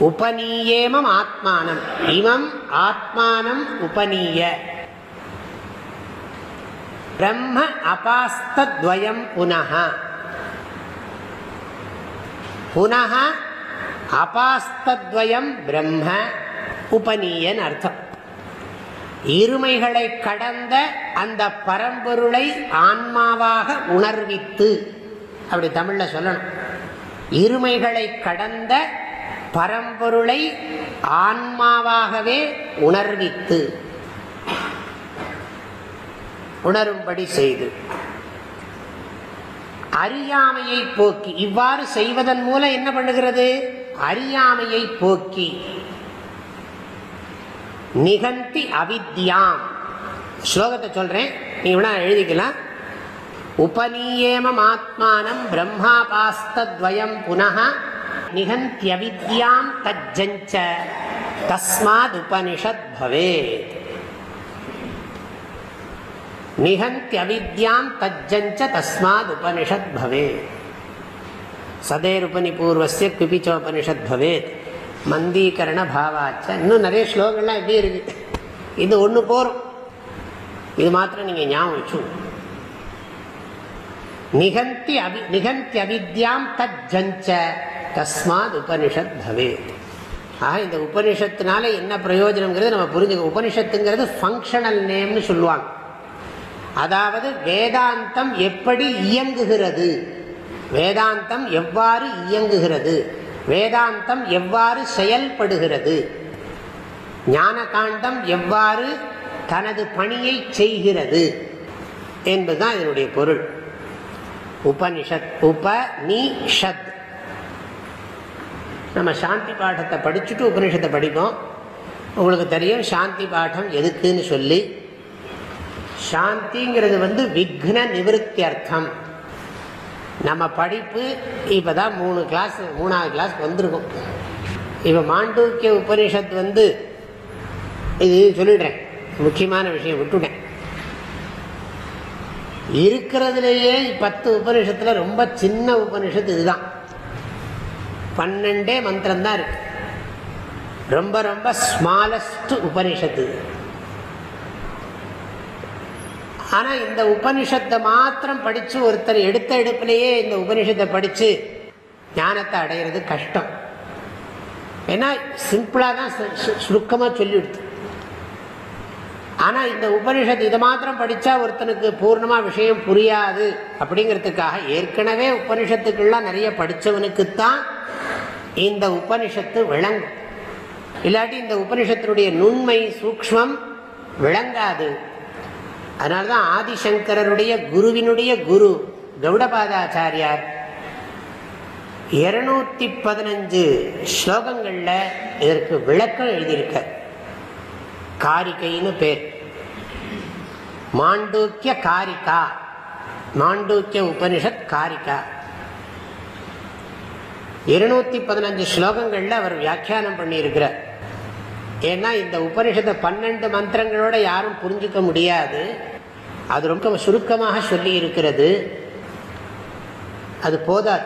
உபநீயேமம் ஆத்மானம். இமம் ஆத்மானம் உபநீய. பிரம்ம அபாஸ்தத்வயம் புனः புனः அபாஸ்தத்வயம் பிரம்ம. உபநீயன் அர்த்தம். இருமைகளை கடந்த அந்த பரம்பொருளை ஆன்மாவாக உணர்வித்து அப்படி தமிழ்ல சொல்லணும். இருமைகளை கடந்த பரம்பொருளை ஆன்மாவாகவே உணர்வித்து உணரும்படி செய்து. அறியாமையை போக்கி இவ்வாறு செய்வதன் மூலம் என்ன பண்ணுகிறது? அறியாமையை போக்கி நிகந்தி அவித்யாம். ஸ்லோகத்தை சொல்றேன். நீ வேணா எழுதிக்கலாம். உபநீயேமம் ஆத்மானம் பிரம்மா பாஸ்தத்வயம் புனः நிகந்தியவித்யாம் தஜ்ஜஞ்ச. தஸ்மாத் உபனிஷத் பவேத். நிகந்தியவித்யாம் தஜ்ஜஞ்ச தஸ்மாத் உபனிஷத் பவேத். சதேருபனிபூர்வசிய குபிச்சோபனிஷத் பவேத். மந்தீகரண பாவாச்ச இன்னும் நிறைய ஸ்லோகங்கள்லாம் எப்படி இருக்கு. இது ஒன்று போரும் இது மாத்திரம் நீங்கள் ஞாபகம் வச்சு நிகந்தி அபி நிகந்தி அவித்யாம் தஜ்ஜஞ்ச தஸ்மாத் உபனிஷத் பவேத். ஆக இந்த உபனிஷத்துனால என்ன பிரயோஜனம்ங்கிறது நம்ம புரிஞ்சுக்க உபனிஷத்துங்கிறது ஃபங்க்ஷனல் நேம்னு சொல்லுவாங்க. அதாவது வேதாந்தம் எப்படி இயங்குகிறது? வேதாந்தம் எவ்வாறு இயங்குகிறது? வேதாந்தம் எவ்வாறு செயல்படுகிறது? ஞான காண்டம் எவ்வாறு தனது பணியை செய்கிறது? என்பதுதான் இதனுடைய பொருள். உபனிஷத் உப நீஷத் நம்ம சாந்தி பாடத்தை படிச்சுட்டு உபனிஷத்தை படிப்போம். உங்களுக்கு தெரியும் சாந்தி பாடம் எதுக்குன்னு சொல்லி. சாந்திங்கிறது வந்து விக்ன நிவர்த்தி அர்த்தம். நம்ம படிப்பு இப்போ தான் மூணு கிளாஸ் மூணாவது கிளாஸ் வந்திருக்கும். இப்போ மாண்டூக்கிய உபனிஷத் வந்து இது சொல்லிடுறேன். முக்கியமான விஷயம் விட்டுட்டேன். இருக்கிறதுலேயே பத்து உபனிஷத்தில் ரொம்ப சின்ன உபனிஷத்து இதுதான். பன்னெண்டே மந்திரம் தான் இருக்கு. ரொம்ப ரொம்ப ஸ்மாலஸ்ட் உபனிஷத்து ஆனால் இந்த உபனிஷத்தை மாத்திரம் படித்து ஒருத்தர் எடுத்த எடுப்பிலேயே இந்த உபனிஷத்தை படித்து ஞானத்தை அடையிறது கஷ்டம். ஏன்னா சிம்பிளாக தான் சுருக்கமாக சொல்லிவிடுது. ஆனால் இந்த உபனிஷத் இதை மாத்திரம் படித்தா ஒருத்தனுக்கு பூர்ணமாக விஷயம் புரியாது அப்படிங்கிறதுக்காக ஏற்கனவே உபனிஷத்துக்கெல்லாம் நிறைய படித்தவனுக்குத்தான் இந்த உபனிஷத்து விளங்கும். இல்லாட்டி இந்த உபனிஷத்தினுடைய நுண்மை சூக்மம் விளங்காது. அதனால தான் ஆதிசங்கரருடைய குருவினுடைய குரு கௌடபாதாச்சாரியார். இருநூத்தி பதினஞ்சு ஸ்லோகங்கள்ல இதற்கு விளக்கம் எழுதியிருக்க காரிகைன்னு பேர். மாண்டூக்கிய காரிகா. மாண்டூக்கிய உபனிஷத் காரிகா. இருநூத்தி பதினஞ்சு ஸ்லோகங்கள்ல அவர் வியாக்கியானம் பண்ணியிருக்கிறார். ஏன்னா இந்த உபனிஷத்தை பன்னெண்டு மந்திரங்களோட யாரும் புரிஞ்சுக்க முடியாது. அது ரொம்ப சுருக்கமாக சொல்லி இருக்கிறது அது போதாது.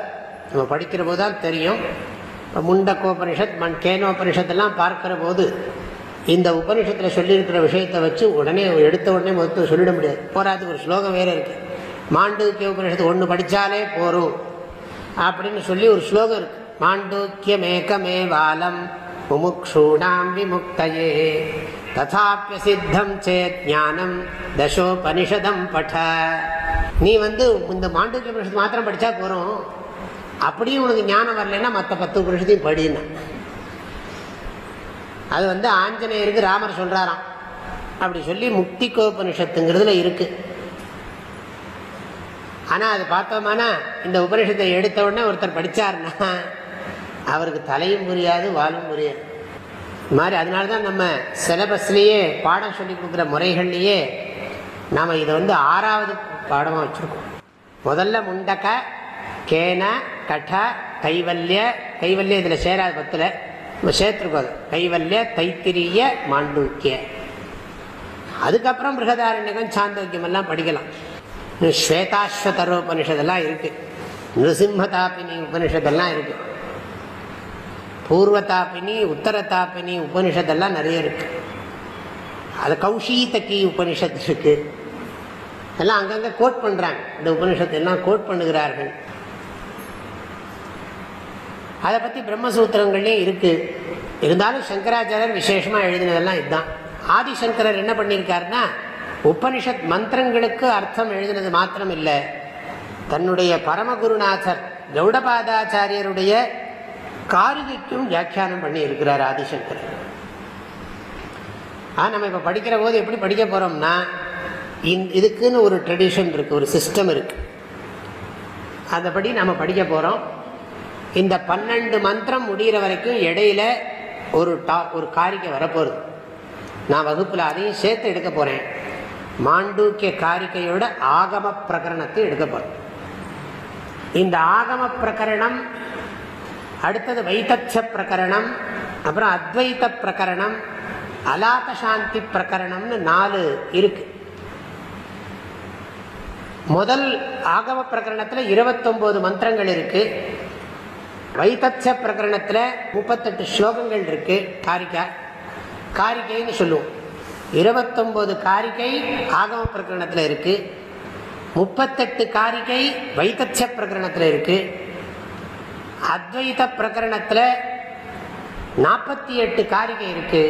நம்ம படிக்கிற போது தான் தெரியும். இப்போ முண்டக்கோபனிஷத் மண் கேனோபனிஷத்தெல்லாம் பார்க்கிற போது இந்த உபனிஷத்தில் சொல்லியிருக்கிற விஷயத்தை வச்சு உடனே எடுத்த உடனே மொத்தம் சொல்லிட முடியாது. போராது ஒரு ஸ்லோகம் வேறு இருக்கு. மாண்டூக்கிய உபனிஷத்து ஒன்று படித்தாலே போரும். அப்படின்னு சொல்லி ஒரு ஸ்லோகம் இருக்கு. மாண்டூக்கியமேகமே வாலம் முமுக்ஷூணாம் விமுக்தயே ததாப்பியசித்தம் சேத் ஞானம் தசோபனிஷதம் பட நீ வந்து இந்த மாண்டூக்கிய புருஷத்து மாத்திரம் படித்தா போகிறோம் அப்படியும் உனக்கு ஞானம் வரலன்னா மற்ற பத்து உபனிஷத்தையும் படினா அது வந்து ஆஞ்சநேயருக்கு ராமர் சொல்கிறாராம் அப்படி சொல்லி முக்தி கோபனிஷத்துங்கிறதுல ஆனால் அது பார்த்தோம்னா இந்த உபனிஷத்தை எடுத்த உடனே ஒருத்தர் படித்தாருன்னா அவருக்கு தலையும் புரியாது வாழும் புரியாது. மாதிரி அதனால தான் நம்ம சிலபஸ்லேயே பாடம் சொல்லி கொடுக்குற முறைகள்லேயே நாம் இதை வந்து ஆறாவது பாடமாக வச்சுருக்கோம். முதல்ல முண்டக்க கேன கட கைவல்ய கைவல்ய இதில் சேராது பத்தில். நம்ம சேர்த்துருக்கோம் அது. கைவல்ய தைத்திரிய மாண்டூக்கிய. அதுக்கப்புறம் பிருகதாரண்யகம் சாந்தோக்கியம் எல்லாம் படிக்கலாம். ஸ்வேதாஸ்வதரோ உபனிஷதெல்லாம் இருக்குது இருக்கு. நிருசிம்மதாபினி உபனிஷதெல்லாம் இருக்குது பூர்வதாபினி உத்தரதாபினி உபனிஷத்தெல்லாம் நிறைய இருக்கு. அது கௌஷீதக்கி உபனிஷத் இருக்கு. எல்லாம் அங்கங்கே கோட் பண்ணுறாங்க இந்த உபனிஷத்தை எல்லாம் கோட் பண்ணுகிறார்கள். அதை பற்றி பிரம்மசூத்திரங்கள்லேயும் இருக்கு. இருந்தாலும் சங்கராச்சாரியர் விசேஷமாக எழுதினதெல்லாம் இதுதான். ஆதிசங்கரர் என்ன பண்ணியிருக்காருன்னா உபனிஷத் மந்திரங்களுக்கு அர்த்தம் எழுதினது மாத்திரம் இல்லை தன்னுடைய பரமகுருநாதர் கௌடபாதாச்சாரியருடைய காரிகைக்கும் வியாக்கியானம் பண்ணி இருக்கிறார் ஆதிசங்கர். ஆனால் நம்ம இப்போ படிக்கிற போது எப்படி படிக்க போகிறோம்னா இதுக்குன்னு ஒரு ட்ரெடிஷன் இருக்கு ஒரு சிஸ்டம் இருக்கு. அதைப்படி நம்ம படிக்க போகிறோம் இந்த பன்னெண்டு மந்திரம் முடிகிற வரைக்கும் இடையில ஒரு டாப் ஒரு காரிக்கை வரப்போகுது. நான் வகுப்பில் அதையும் சேர்த்து எடுக்க போகிறேன் மாண்டூக்கிய காரிக்கையோட ஆகம பிரகரணத்தை எடுக்க போகிறேன் இந்த ஆகம பிரகரணம் அடுத்தது வைத்தச்ச பிரகரணம் அப்புறம் அத்வைத பிரகரணம் அலாத சாந்தி பிரகரணம்னு நாலு இருக்கு. முதல் ஆகம பிரகரணத்தில் இருபத்தொன்பது மந்திரங்கள் இருக்கு. வைத்தச்ச பிரகரணத்தில் முப்பத்தெட்டு ஸ்லோகங்கள் இருக்கு காரிக்கா காரிக்கைன்னு சொல்லுவோம். இருபத்தொன்பது காரிக்கை ஆகம பிரகரணத்தில் இருக்கு. முப்பத்தெட்டு காரிக்கை வைத்தச்ச பிரகரணத்தில் இருக்குது அத்வைத பிரகரணத்தில் நாற்பத்தி எட்டு காரிகை இருக்கு.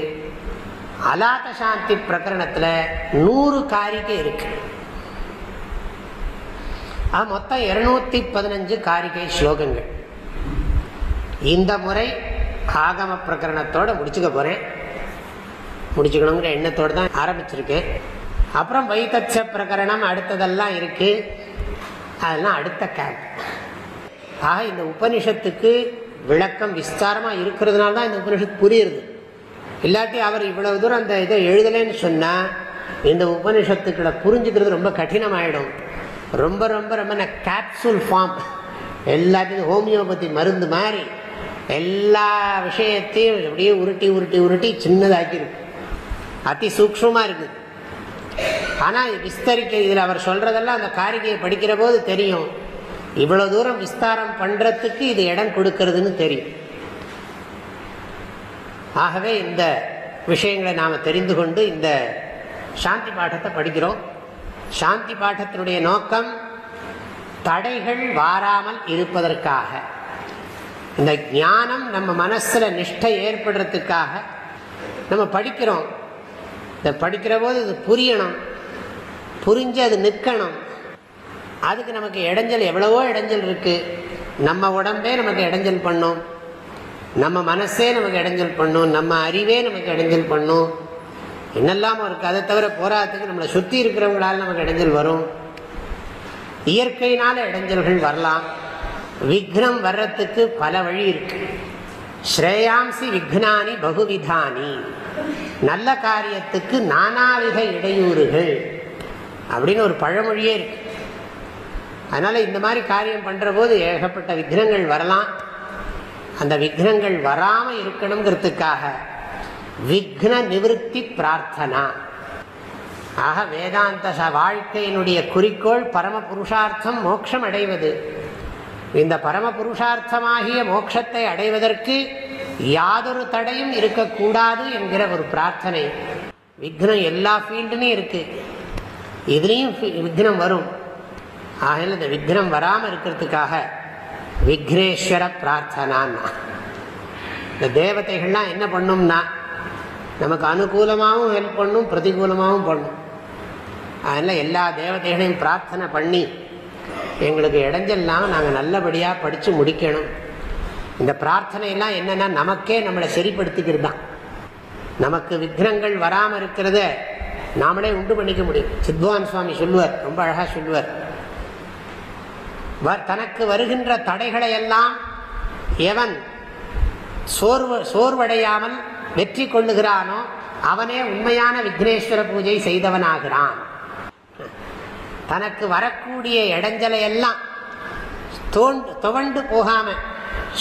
அலாத சாந்தி பிரகரணத்தில் நூறு காரிகை இருக்கு. மொத்தம் இருநூத்தி பதினஞ்சு காரிகை ஸ்லோகங்கள். இந்த முறை ஆகம பிரகரணத்தோட முடிச்சுக்க போறேன். முடிச்சுக்கணுங்கிற எண்ணத்தோடு தான் ஆரம்பிச்சிருக்கேன். அப்புறம் வைத்தச்ச பிரகரணம் அடுத்ததெல்லாம் இருக்கு. அதெல்லாம் அடுத்த கேப் ஆக இந்த உபனிஷத்துக்கு விளக்கம் விஸ்தாரமாக இருக்கிறதுனால தான் இந்த உபனிஷத்து புரியுது. இல்லாட்டி அவர் இவ்வளவு தூரம் அந்த இதை எழுதலைன்னு சொன்னால் இந்த உபனிஷத்துக்களை புரிஞ்சுக்கிறது ரொம்ப கடினமாயிடும். ரொம்ப ரொம்ப ரொம்ப கேப்சூல் ஃபார்ம் எல்லாத்தையும் ஹோமியோபதி மருந்து மாதிரி எல்லா விஷயத்தையும் அப்படியே உருட்டி உருட்டி உருட்டி சின்னதாக்கியிருக்கு அதி சூக்ஷமாக இருக்குது. ஆனால் விஸ்தரிக்க இதில் அவர் சொல்கிறதெல்லாம் அந்த காரிகையை படிக்கிற போது தெரியும். இவ்வளவு தூரம் விஸ்தாரம் பண்றதுக்கு இது இடம் கொடுக்கறதுன்னு தெரியும். ஆகவே இந்த விஷயங்களை நாம் தெரிந்து கொண்டு இந்த சாந்தி பாடத்தை படிக்கிறோம். சாந்தி பாடத்தினுடைய நோக்கம் தடைகள் வாராமல் இருப்பதற்காக. இந்த ஞானம் நம்ம மனசில் நிஷ்டை ஏற்படுறதுக்காக நம்ம படிக்கிறோம். இதை படிக்கிற போது இது புரியணும். புரிஞ்சு அது நிற்கணும் அதுக்கு நமக்கு இடைஞ்சல் எவ்வளவோ இடைஞ்சல் இருக்கு. நம்ம உடம்பே நமக்கு இடைஞ்சல் பண்ணும். நம்ம மனசே நமக்கு இடைஞ்சல் பண்ணும். நம்ம அறிவே நமக்கு இடைஞ்சல் பண்ணும். என்னெல்லாம இருக்கு. அதை தவிர போராட்டத்துக்கு நம்மளை சுற்றி இருக்கிறவங்களால நமக்கு இடைஞ்சல் வரும். இயற்கையினால இடைஞ்சல்கள் வரலாம். விக்னம் வர்றதுக்கு பல வழி இருக்கு. ஸ்ரேயாம்சி விக்னானி பகுவிதானி. நல்ல காரியத்துக்கு நானாவித இடையூறுகள் அப்படின்னு ஒரு பழமொழியே இருக்கு. அதனால இந்த மாதிரி காரியம் பண்ற போது ஏகப்பட்ட விக்னங்கள் வரலாம். அந்த விக்னங்கள் வராமல் இருக்கணுங்கிறதுக்காக விக்ன நிவர்த்தி பிரார்த்தனா. ஆக வேதாந்த வாழ்க்கையினுடைய குறிக்கோள் பரம புருஷார்த்தம் மோட்சம் அடைவது. இந்த பரம புருஷார்த்தமாகிய மோட்சத்தை அடைவதற்கு யாதொரு தடையும் இருக்கக்கூடாது என்கிற ஒரு பிரார்த்தனை. விக்னம் எல்லா ஃபீல்டுலையும் இருக்கு. இதுலேயும் விக்னம் வரும். ஆகல இந்த விக்னம் வராமல் இருக்கிறதுக்காக விக்னேஸ்வர பிரார்த்தனான்னா இந்த தேவதைகள்லாம் என்ன பண்ணும்னா நமக்கு அனுகூலமாகவும் ஹெல்ப் பண்ணும் பிரதிகூலமாகவும் பண்ணும். அதனால் எல்லா தேவதைகளையும் பிரார்த்தனை பண்ணி எங்களுக்கு இடைஞ்செல்லாம் நாங்கள் நல்லபடியாக படித்து முடிக்கணும். இந்த பிரார்த்தனையெல்லாம் என்னென்னா நமக்கே நம்மளை சரிப்படுத்திக்கிறது. தான் நமக்கு விக்னங்கள் வராமல் இருக்கிறத நாமளே உண்டு பண்ணிக்க முடியும். சித்வான் சுவாமி சொல்லுவார் ரொம்ப அழகாக சொல்லுவார். தனக்கு வருகின்ற தடைகளை எல்லாம் எவன் சோர்வு சோர்வடையாமல் வெற்றி கொள்ளுகிறானோ அவனே உண்மையான விக்னேஸ்வர பூஜை செய்தவனாகிறான். தனக்கு வரக்கூடிய இடைஞ்சலை எல்லாம் தோண்டு துவண்டு போகாம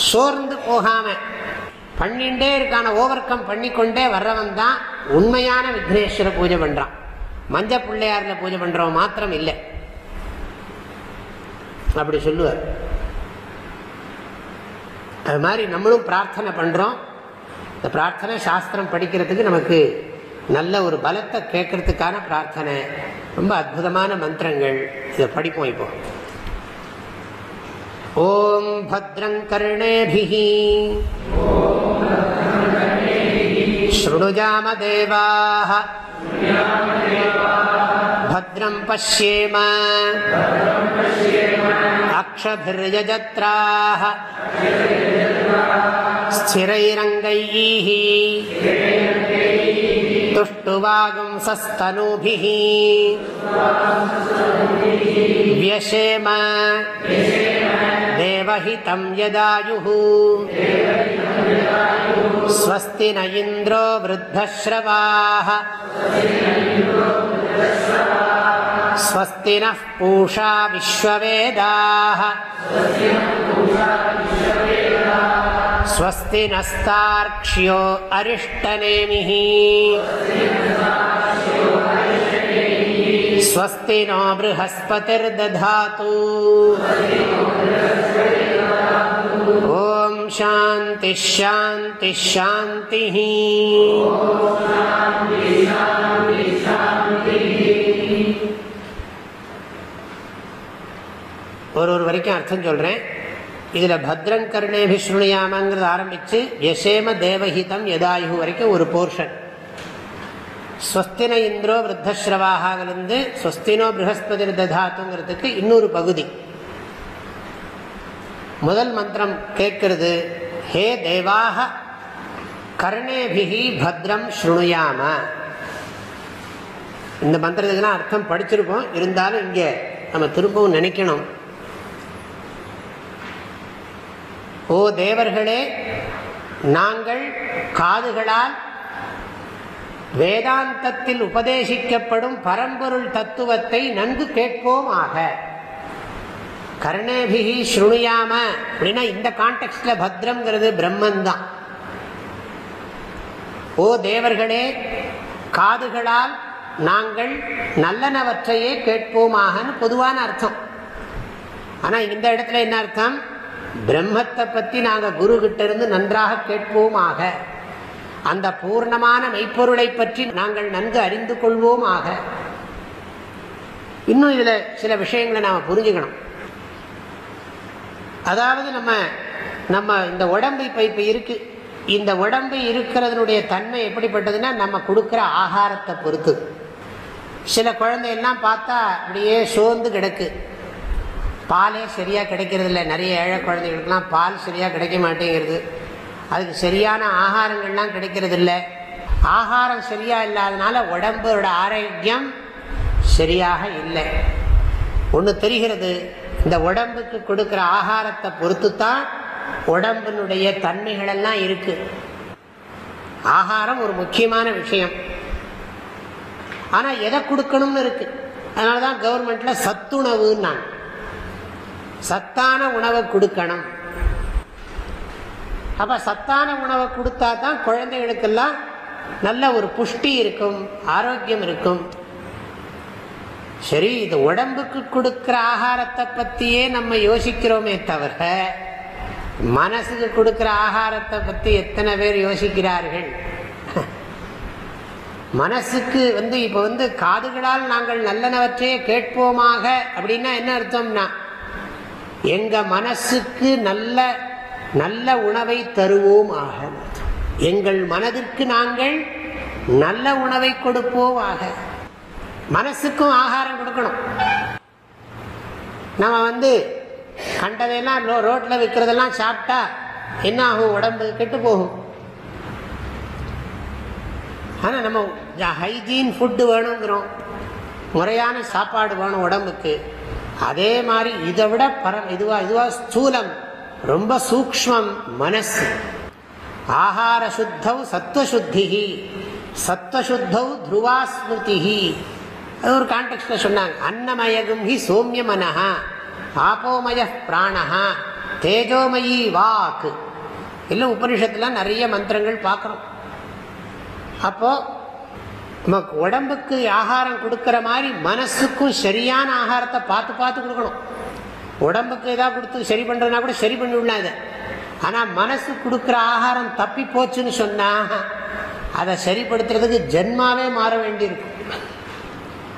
சோர்ந்து போகாம பண்ணிண்டே இருக்கான ஓவர் கம் பண்ணிக்கொண்டே வர்றவன் தான் உண்மையான விக்னேஸ்வர பூஜை பண்ணுறான் மஞ்ச பிள்ளையாரில் பூஜை பண்ணுறவன் மாத்திரம் இல்லை. அப்படி சொல்லுவார். அது மாதிரி நம்மளும் பிரார்த்தனை பண்ணுறோம் இந்த பிரார்த்தனை சாஸ்திரம் படிக்கிறதுக்கு நமக்கு நல்ல ஒரு பலத்தை கேட்கறதுக்கான பிரார்த்தனை. ரொம்ப அற்புதமான மந்திரங்கள். இதை படிப்போம் இப்போ. ஓம் பத்ரங் கர்ணேபிஹி. ஸ்ருணுஜாம भद्रं पश्येम अक्षभिर्यजत्राः स्थिरैरङ्गैः तुष्टुवागुंसस्तनूभिः व्यशेम देवहितं यदायुः स्वस्ति न इन्द्रो वृद्धश्रवाः स्वस्ति नः पूषा विश्ववेदाः। स्वस्ति नस्तार्क्ष्यो अरिष्टनेमिः। स्वस्ति नो बृहस्पतिर्दधातु। ॐ शान्तिः शान्तिः शान्तिः। ஒரு ஒரு வரைக்கும் அர்த்தம் சொல்கிறேன் இதில் பத்ரங் கருணேபி ஸ்ருணியாமங்கிறது ஆரம்பித்து யசேம தேவஹிதம் யதாயு வரைக்கும் ஒரு போர்ஷன் ஸ்வஸ்தின இந்திரோ விருத்தஸ்ரவாகிலிருந்து ஸ்வஸ்தினோ ப்ரஹஸ்பதி ததாத்துங்கிறதுக்கு இன்னொரு பகுதி. முதல் மந்திரம் கேட்கிறது ஹே தேவாக கர்ணேபிகி பத்ரம் ஸ்ருணுயாம. இந்த மந்திரத்துக்குலாம் அர்த்தம் படிச்சிருப்போம். இருந்தாலும் இங்கே நம்ம திரும்பவும் நினைக்கணும். ஓ தேவர்களே நாங்கள் காதுகளால் வேதாந்தத்தில் உபதேசிக்கப்படும் பரம்பொருள் தத்துவத்தை நன்கு கேட்போம் ஆக கர்ணேபிகி ஸ்ருணியாம அப்படின்னா இந்த கான்டெக்ட்ல பத்ரம்ங்கிறது பிரம்மன் தான் ஓ தேவர்களே காதுகளால் நாங்கள் நல்லனவற்றையே கேட்போமாகனு பொதுவான அர்த்தம். ஆனா இந்த இடத்துல என்ன அர்த்தம்? பிரம்மத்தை பத்தி நாங்கள் குரு கிட்ட இருந்து நன்றாக கேட்போமாக. அந்த பூர்ணமான மெய்ப்பொருளை பற்றி நாங்கள் நன்கு அறிந்து கொள்வோம் ஆக இன்னும் இதுல சில விஷயங்களை நாம புரிஞ்சுக்கணும். அதாவது நம்ம நம்ம இந்த உடம்பு இப்ப இப்ப இருக்கு. இந்த உடம்பு இருக்கிறதுனுடைய தன்மை எப்படிப்பட்டதுன்னா நம்ம கொடுக்குற ஆகாரத்தை பொறுத்து. சில குழந்தையெல்லாம் பார்த்தா அப்படியே சோர்ந்து கிடக்கு. பாலே சரியாக கிடைக்கிறது இல்லை நிறைய ஏழை குழந்தைகளுக்கெல்லாம் பால் சரியாக கிடைக்க மாட்டேங்கிறது. அதுக்கு சரியான ஆகாரங்கள்லாம் கிடைக்கிறது இல்லை ஆகாரம் சரியாக இல்லாதனால உடம்போட ஆரோக்கியம் சரியாக இல்லை. ஒன்று தெரிகிறது இந்த உடம்புக்கு கொடுக்குற ஆகாரத்தை பொறுத்து தான் உடம்பினுடைய தன்மைகளெல்லாம் இருக்குது இருக்கு. ஆகாரம் ஒரு முக்கியமான விஷயம். ஆனால் எதை கொடுக்கணும்னு இருக்கு. அதனால தான் கவர்மெண்ட்டில் சத்துணவுன்னாங்க. சத்தான உணவை கொடுக்கணும். அப்ப சத்தான உணவை கொடுத்தா தான் குழந்தைகளுக்கெல்லாம் நல்ல ஒரு புஷ்டி இருக்கும் ஆரோக்கியம் இருக்கும். சரி இது உடம்புக்கு கொடுக்கிற ஆகாரத்தை பத்தியே நம்ம யோசிக்கிறோமே தவிர மனசுக்கு கொடுக்கிற ஆகாரத்தை பத்தி எத்தனை பேர் யோசிக்கிறார்கள்? மனசுக்கு வந்து இப்ப வந்து காதுகளால் நாங்கள் நல்லனவற்றையே கேட்போமாக அப்படின்னா என்ன அர்த்தம்னா எங்க மனசுக்கு நல்ல நல்ல உணவை தருவோம் ஆக. எங்கள் மனதிற்கு நாங்கள் நல்ல உணவை கொடுப்போம் ஆக. மனசுக்கும் ஆகாரம் கொடுக்கணும். நம்ம வந்து கண்டதெல்லாம் ரோட்ல விற்கிறதெல்லாம் சாப்பிட்டா என்ன ஆகும்? உடம்பு கெட்டு போகும். ஆனால் நம்ம ஹைஜீன் ஃபுட்டு வேணுங்கிறோம். முறையான சாப்பாடு வேணும் உடம்புக்கு. அதே மாதிரி இதை விட பரம் இதுவா இதுவா ஸ்தூலம். ரொம்ப சூக்மம் மனசு. ஆகார சுத்தௌ சத்வசுத்தி சத்வசுத்தௌ துருவா ஸ்மிருதி அது ஒரு கான்டெக்ட்ல சொன்னாங்க. அன்னமயகும் ஹி சோமிய மனஹா ஆபோமய பிராணஹா. தேஜோமயி வாக்கு இல்லை உபனிஷத்துல நிறைய மந்திரங்கள் பார்க்குறோம். அப்போது நமக்கு உடம்புக்கு ஆகாரம் கொடுக்குற மாதிரி மனசுக்கும் சரியான ஆகாரத்தை பார்த்து பார்த்து கொடுக்கணும். உடம்புக்கு ஏதாவது கொடுத்து சரி பண்றதுனா கூட சரி பண்ணிவிடலாம் இதை ஆனால் மனசு கொடுக்குற ஆகாரம் தப்பி போச்சுன்னு சொன்னா அதை சரிப்படுத்துறதுக்கு ஜென்மாவே மாற வேண்டியிருக்கும்.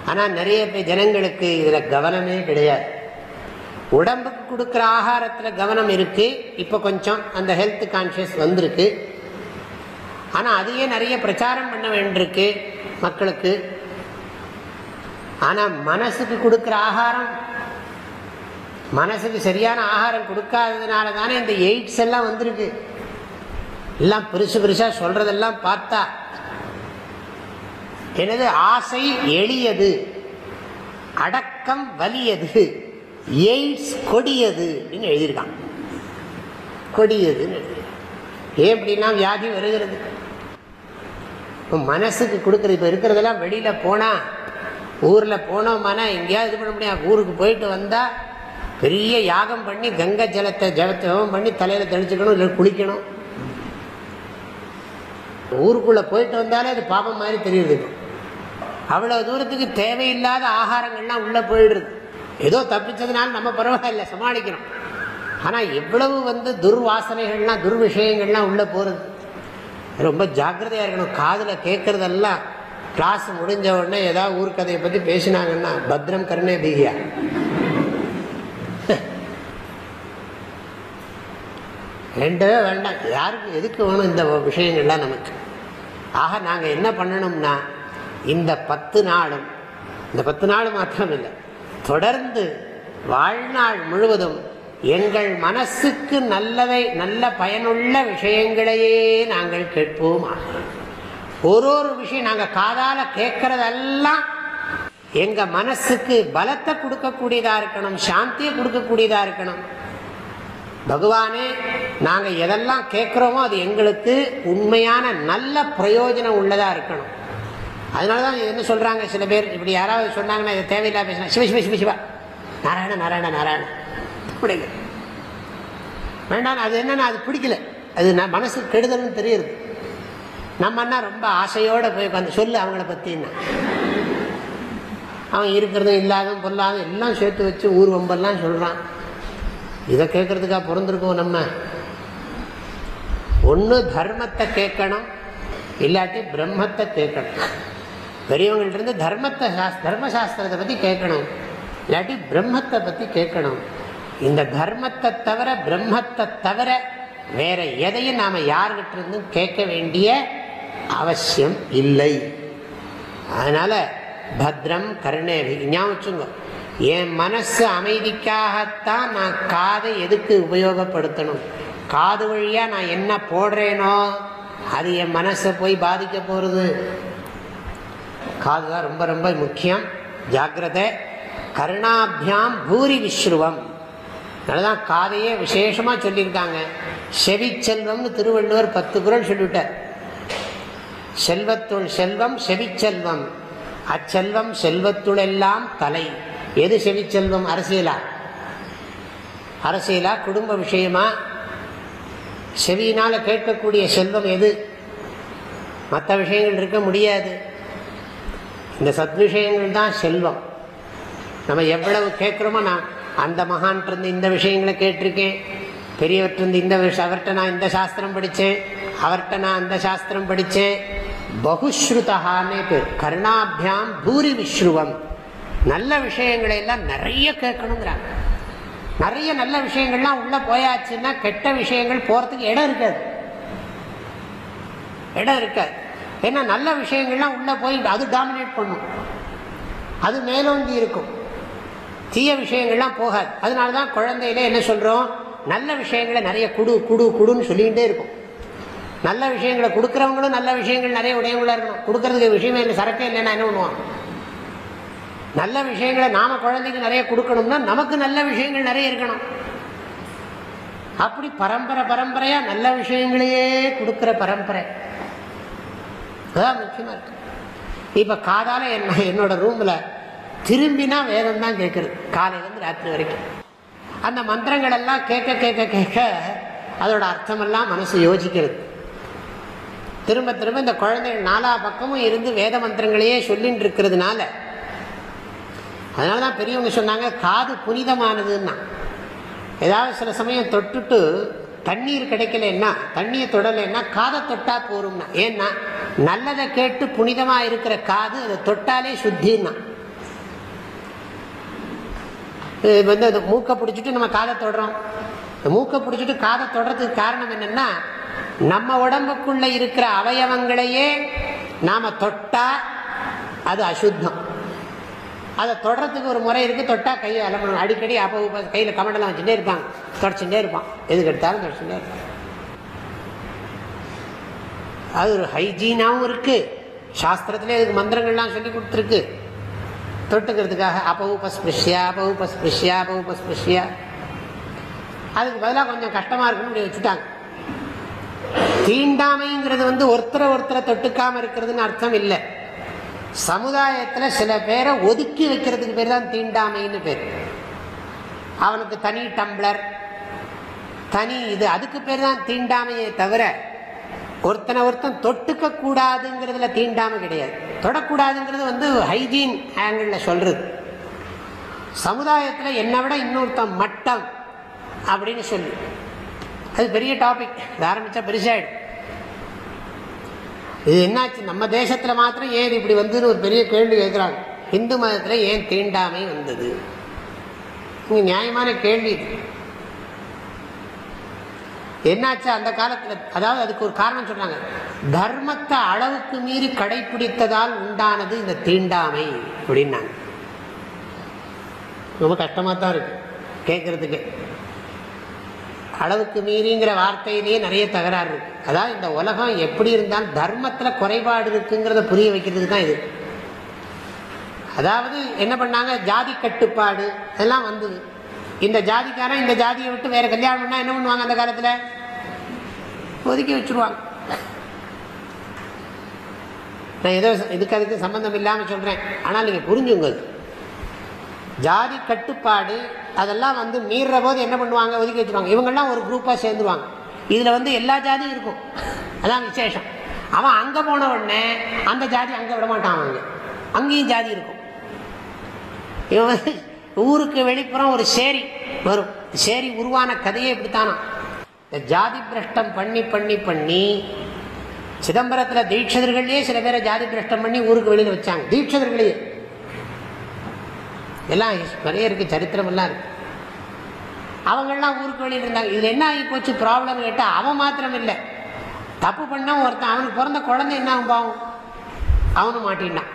ஆனால் நிறைய பேர் ஜனங்களுக்கு இதில் கவனமே கிடையாது. உடம்புக்கு கொடுக்குற ஆகாரத்தில் கவனம் இருக்கு. இப்போ கொஞ்சம் அந்த ஹெல்த் கான்சியஸ் வந்திருக்கு. ஆனால் அதையே நிறைய பிரச்சாரம் பண்ண வேண்டியிருக்கு மக்களுக்கு. ஆனால் மனசுக்கு கொடுக்குற ஆகாரம் மனசுக்கு சரியான ஆகாரம் கொடுக்காததுனால தானே இந்த எய்ட்ஸ் எல்லாம் வந்திருக்கு. எல்லாம் பெருசு பெருசாக சொல்கிறதெல்லாம் பார்த்தா. எனது ஆசை எளியது அடக்கம் வலியது எய்ட்ஸ் கொடியது அப்படின்னு எழுதியிருக்கான் கொடியதுன்னு ஏன் இப்படிலாம் வியாதி வருகிறது. மனசுக்கு கொடுக்குறது இப்போ இருக்கிறதெல்லாம் வெளியில் போனால் ஊரில் போனோம்னா எங்கேயாவது இது பண்ண முடியாது. ஊருக்கு போயிட்டு வந்தால் பெரிய யாகம் பண்ணி கங்கை ஜலத்தை ஜலத்தை பண்ணி தலையில் தெளிச்சுக்கணும் இல்லை குளிக்கணும். ஊருக்குள்ளே போயிட்டு வந்தாலே அது பாபம் மாதிரி தெரியுது. அவ்வளோ தூரத்துக்கு தேவையில்லாத ஆகாரங்கள்லாம் உள்ளே போயிடுறது ஏதோ தப்பிச்சதுனால நம்ம பரவாயில்லை சமாளிக்கிறோம். ஆனால் எவ்வளவு வந்து துர்வாசனைகள்லாம் துர்விஷயங்கள்லாம் உள்ளே போகிறது ரொம்ப ஜாக்கிரதையாக இருக்கணும். காதில் கேட்குறதெல்லாம் கிளாஸ் முடிஞ்ச உடனே ஏதாவது ஊர்க்கதையை பற்றி பேசினாங்கன்னா பத்ரம் கருணே பீகியா? ரெண்டவே வேண்டாம். யாருக்கு எதுக்கு வேணும் இந்த விஷயங்கள்லாம் நமக்கு? ஆக நாங்கள் என்ன பண்ணணும்னா இந்த பத்து நாளும் இந்த பத்து நாள் மாத்திரம் இல்லை தொடர்ந்து வாழ்நாள் முழுவதும் எங்கள் மனசுக்கு நல்லதை நல்ல பயனுள்ள விஷயங்களையே நாங்கள் கேட்போம். ஒரு ஒரு விஷயம் நாங்கள் காதால கேட்கறதெல்லாம் எங்க மனசுக்கு பலத்தை கொடுக்கக்கூடியதா இருக்கணும் சாந்தியை கொடுக்கக்கூடியதா இருக்கணும். பகவானே நாங்கள் எதெல்லாம் கேட்குறோமோ அது எங்களுக்கு உண்மையான நல்ல பிரயோஜனம் உள்ளதாக இருக்கணும். அதனால தான் என்ன சொல்கிறாங்க சில பேர்? இப்படி யாராவது சொன்னாங்கன்னா இது தேவையில்லா பேசினா சிவ சிவ சிவ சிவா. நாராயண நாராயண நாராயண. பிடிக்கல வேண்டாம் அது என்னன்னா அது பிடிக்கல. அது நான் மனசு கெடுதல்னு தெரியுது. நம்ம அண்ணா ரொம்ப ஆசையோடு போய் உட்காந்து சொல்லு அவங்கள பற்றின்னா அவன் இருக்கிறதும் இல்லாதும் பொல்லாதும் எல்லாம் சேர்த்து வச்சு ஊர் வம்பெல்லாம் சொல்கிறான் இதை கேட்கறதுக்காக பிறந்திருக்கோம் நம்ம. ஒன்று தர்மத்தை கேட்கணும் இல்லாட்டி பிரம்மத்தை கேட்கணும். பெரியவங்கள்ட்ட இருந்து தர்மத்தை தர்மசாஸ்திரத்தை பற்றி கேட்கணும் இல்லாட்டி பிரம்மத்தை பற்றி கேட்கணும். இந்த தர்மத்தை தவிர பிரம்மத்தை தவிர வேற எதையும் நாம் யார்கிட்ட இருந்தும் கேட்க வேண்டிய அவசியம் இல்லை. அதனால பத்ரம் கருணேவி ஞாபகம் என் மனசு அமைதிக்காகத்தான் நான் காதை எதுக்கு உபயோகப்படுத்தணும்? காது வழியா நான் என்ன போடுறேனோ அது என் மனசை போய் பாதிக்க போறது. காது தான் ரொம்ப ரொம்ப முக்கியம். ஜாக்கிரதை. கருணாபியாம் பூரி விஸ்ருவம். அதனாலதான் காதையே விசேஷமா சொல்லியிருக்காங்க. செவிச்செல்வம்னு திருவள்ளுவர் பத்து குரல் சொல்லிவிட்டார். செல்வத்துள் செல்வம் செவிச்செல்வம் அச்செல்வம் செல்வத்துள் எல்லாம் தலை. எது செவிச்செல்வம் அரசியலா? அரசியலா? குடும்ப விஷயமா? செவியினால கேட்கக்கூடிய செல்வம் எது? மற்ற விஷயங்கள் இருக்க முடியாது. இந்த சத் விஷயங்கள் தான் செல்வம். நம்ம எவ்வளவு கேட்குறோமோ நான் அந்த மகான்ட்டு இந்த விஷயங்களை கேட்டிருக்கேன். பெரியவர்கிட்ட இந்த விஷயம் அவர்கிட்ட நான் இந்த சாஸ்திரம் படித்தேன் அவர்கிட்ட நான் அந்த சாஸ்திரம் படித்தேன் பகுஸ்ருதான்னு பேர். கருணாபியாம் பூரி விஸ்ருவம் நல்ல விஷயங்களை எல்லாம் நிறைய கேட்கணுங்கிறாங்க. நிறைய நல்ல விஷயங்கள்லாம் உள்ளே போயாச்சுன்னா கெட்ட விஷயங்கள் போகிறதுக்கு இடம் இருக்காது. இடம் இருக்காது. ஏன்னா நல்ல விஷயங்கள்லாம் உள்ளே போய் அது டாமினேட் பண்ணும். அது மேலோங்கி இருக்கும். தீய விஷயங்கள்லாம் போகாது. அதனால தான் குழந்தையில என்ன சொல்கிறோம் நல்ல விஷயங்களை நிறைய குடு குடு குடுன்னு சொல்லிக்கிட்டே இருக்கும். நல்ல விஷயங்களை கொடுக்குறவங்களும் நல்ல விஷயங்கள் நிறைய உடையவங்களா இருக்கணும். கொடுக்கறதுக்கு விஷயமே இல்லை சரக்கே இல்லைன்னா என்ன பண்ணுவான்? நல்ல விஷயங்களை நாம குழந்தைக்கு நிறைய கொடுக்கணும்னா நமக்கு நல்ல விஷயங்கள் நிறைய இருக்கணும். அப்படி பரம்பரை பரம்பரையா நல்ல விஷயங்களையே கொடுக்குற பரம்பரை. அதான் முக்கியமா இருக்கு. இப்ப காதால என்ன என்னோட ரூம்ல திரும்பினா வேதம் தான் கேட்குறது காலையிலேருந்து ராத்திரி வரைக்கும். அந்த மந்திரங்கள் எல்லாம் கேட்க கேட்க கேட்க அதோட அர்த்தமெல்லாம் மனசு யோசிக்கிறது. திரும்ப திரும்ப இந்த குழந்தைகள் நாலா பக்கமும் இருந்து வேத மந்திரங்களையே சொல்லின்னு இருக்கிறதுனால. அதனால தான் பெரியவங்க சொன்னாங்க காது புனிதமானதுன்னா. ஏதாவது சில சமயம் தொட்டுட்டு தண்ணீர் கிடைக்கலன்னா தண்ணியை தொடலைன்னா காதை தொட்டா போரும்னா. ஏன்னா நல்லதை கேட்டு புனிதமாக இருக்கிற காது அதை தொட்டாலே சுத்தின்னா. வந்து அது மூக்கை பிடிச்சிட்டு நம்ம காதை தொடுறோம். மூக்கை பிடிச்சிட்டு காதை தொடுறதுக்கு காரணம் என்னன்னா நம்ம உடம்புக்குள்ள இருக்கிற அவயவங்களையே நாம தொட்டா அது அசுத்தம். அதை தொடறதுக்கு ஒரு முறை இருக்கு தொட்டா கையை அலம்பணும். அடிக்கடி அப்போ கையில் கமண்டெல்லாம் வச்சுட்டே இருப்பாங்க. தொடச்சுட்டே இருப்பான். எதுக்கு எடுத்தாலும் தொடச்சுட்டே இருப்பான். அது ஒரு ஹைஜீனாகவும் இருக்கு. சாஸ்திரத்திலே அதுக்கு மந்திரங்கள்லாம் சொல்லி கொடுத்துருக்கு. தொட்டுக்கிறதுக்காக அப்பவுபஸ்பிருஷ்யா அப்பவுபஸ்பிருஷ்யா அப்பவுபஸ்பிருஷ்யா அதுக்கு பதிலாக கொஞ்சம் கஷ்டமாக இருக்குன்னு இப்படி வச்சுட்டாங்க. தீண்டாமைங்கிறது வந்து ஒருத்தரை ஒருத்தரை தொட்டுக்காமல் இருக்கிறதுன்னு அர்த்தம் இல்லை. சமுதாயத்தில் சில பேரை ஒதுக்கி வைக்கிறதுக்கு பேர் தான் தீண்டாமைன்னு பேர். அவனுக்கு தனி டம்ளர் தனி இது அதுக்கு பேர் தான் தீண்டாமையே தவிர ஒருத்தனை ஒருத்தன் தொட்டுக்க கூடாதுங்கிறதுல தீண்டாம கிடையாது. தொடக்கூடாதுங்கிறது வந்து ஹைஜீன் ஆங்கிள் சொல்றது. சமுதாயத்தில் என்னை விட இன்னொருத்தன் மட்டம் அப்படின்னு சொல்லி. அது பெரிய டாபிக் இது ஆரம்பிச்சா பெருசாயிடும். இது என்னாச்சு? நம்ம தேசத்தில் மாத்திரம் ஏன் இப்படி வந்து ஒரு பெரிய கேள்வி கேட்குறாங்க இந்து மதத்தில் ஏன் தீண்டாமை வந்தது? இங்கே நியாயமான கேள்வி இது. என்னாச்சு? அந்த காலத்தில் அதாவது அதுக்கு ஒரு காரணம் சொன்னாங்க. தர்மத்தை அளவுக்கு மீறி கடைபிடித்ததால் உண்டானது இந்த தீண்டாமை அப்படின்னாங்க. ரொம்ப கஷ்டமாக தான் இருக்கு கேட்கறதுக்கு அளவுக்கு மீறிங்கிற வார்த்தையிலேயே நிறைய தகராறு இருக்கு. அதாவது இந்த உலகம் எப்படி இருந்தாலும் தர்மத்தில் குறைபாடு இருக்குங்கிறத புரிய வைக்கிறதுக்கு தான் இது. அதாவது என்ன பண்ணாங்க? ஜாதி கட்டுப்பாடு இதெல்லாம் வந்தது. இந்த ஜாதிக்காரன் இந்த ஜாதியை விட்டு வேற கல்யாணம் பண்ணா என்ன பண்ணுவாங்க அந்த காலத்தில்? ஒதுக்கி வச்சிருவாங்க. நான் ஏதோ இதுக்கு அதுக்கு சம்பந்தம் இல்லாமல் சொல்கிறேன் ஆனால் நீங்கள் புரிஞ்சுங்க ஜாதி கட்டுப்பாடு அதெல்லாம் வந்து மீறுற போது என்ன பண்ணுவாங்க? ஒதுக்கி வச்சிருவாங்க. இவங்கெல்லாம் ஒரு குரூப்பாக சேர்ந்துருவாங்க. இதில் வந்து எல்லா ஜாதியும் இருக்கும். அதான் விசேஷம். அவன் அங்கே போன உடனே அந்த ஜாதி அங்கே விட மாட்டான் அவங்க. அங்கேயும் ஜாதி இருக்கும். இவன் ஊருக்கு வெளிப்புறம் ஒரு சேரி வரும். சேரி உருவான கதையே இப்படித்தானா? இந்த ஜாதி பிரஷ்டம் பண்ணி பண்ணி பண்ணி சிதம்பரத்துல தீட்சிதர்கள்லயே சில பேரை ஜாதி பிரஷ்டம் பண்ணி ஊருக்கு வெளியில் வச்சாங்க. தீட்சதர்களையே எல்லாம் நிறைய இருக்கு சரித்திரம் எல்லாம் இருக்கு. அவங்கெல்லாம் ஊருக்கு வெளியில் இருந்தாங்க. இதில் என்ன ஆகி போச்சு? ப்ராப்ளம் கேட்டால் அவன் மாத்திரம் இல்லை தப்பு பண்ணா ஒருத்தன். அவனுக்கு பிறந்த குழந்தை என்ன ஆகும் பாவம்? அவனும் மாட்டினான்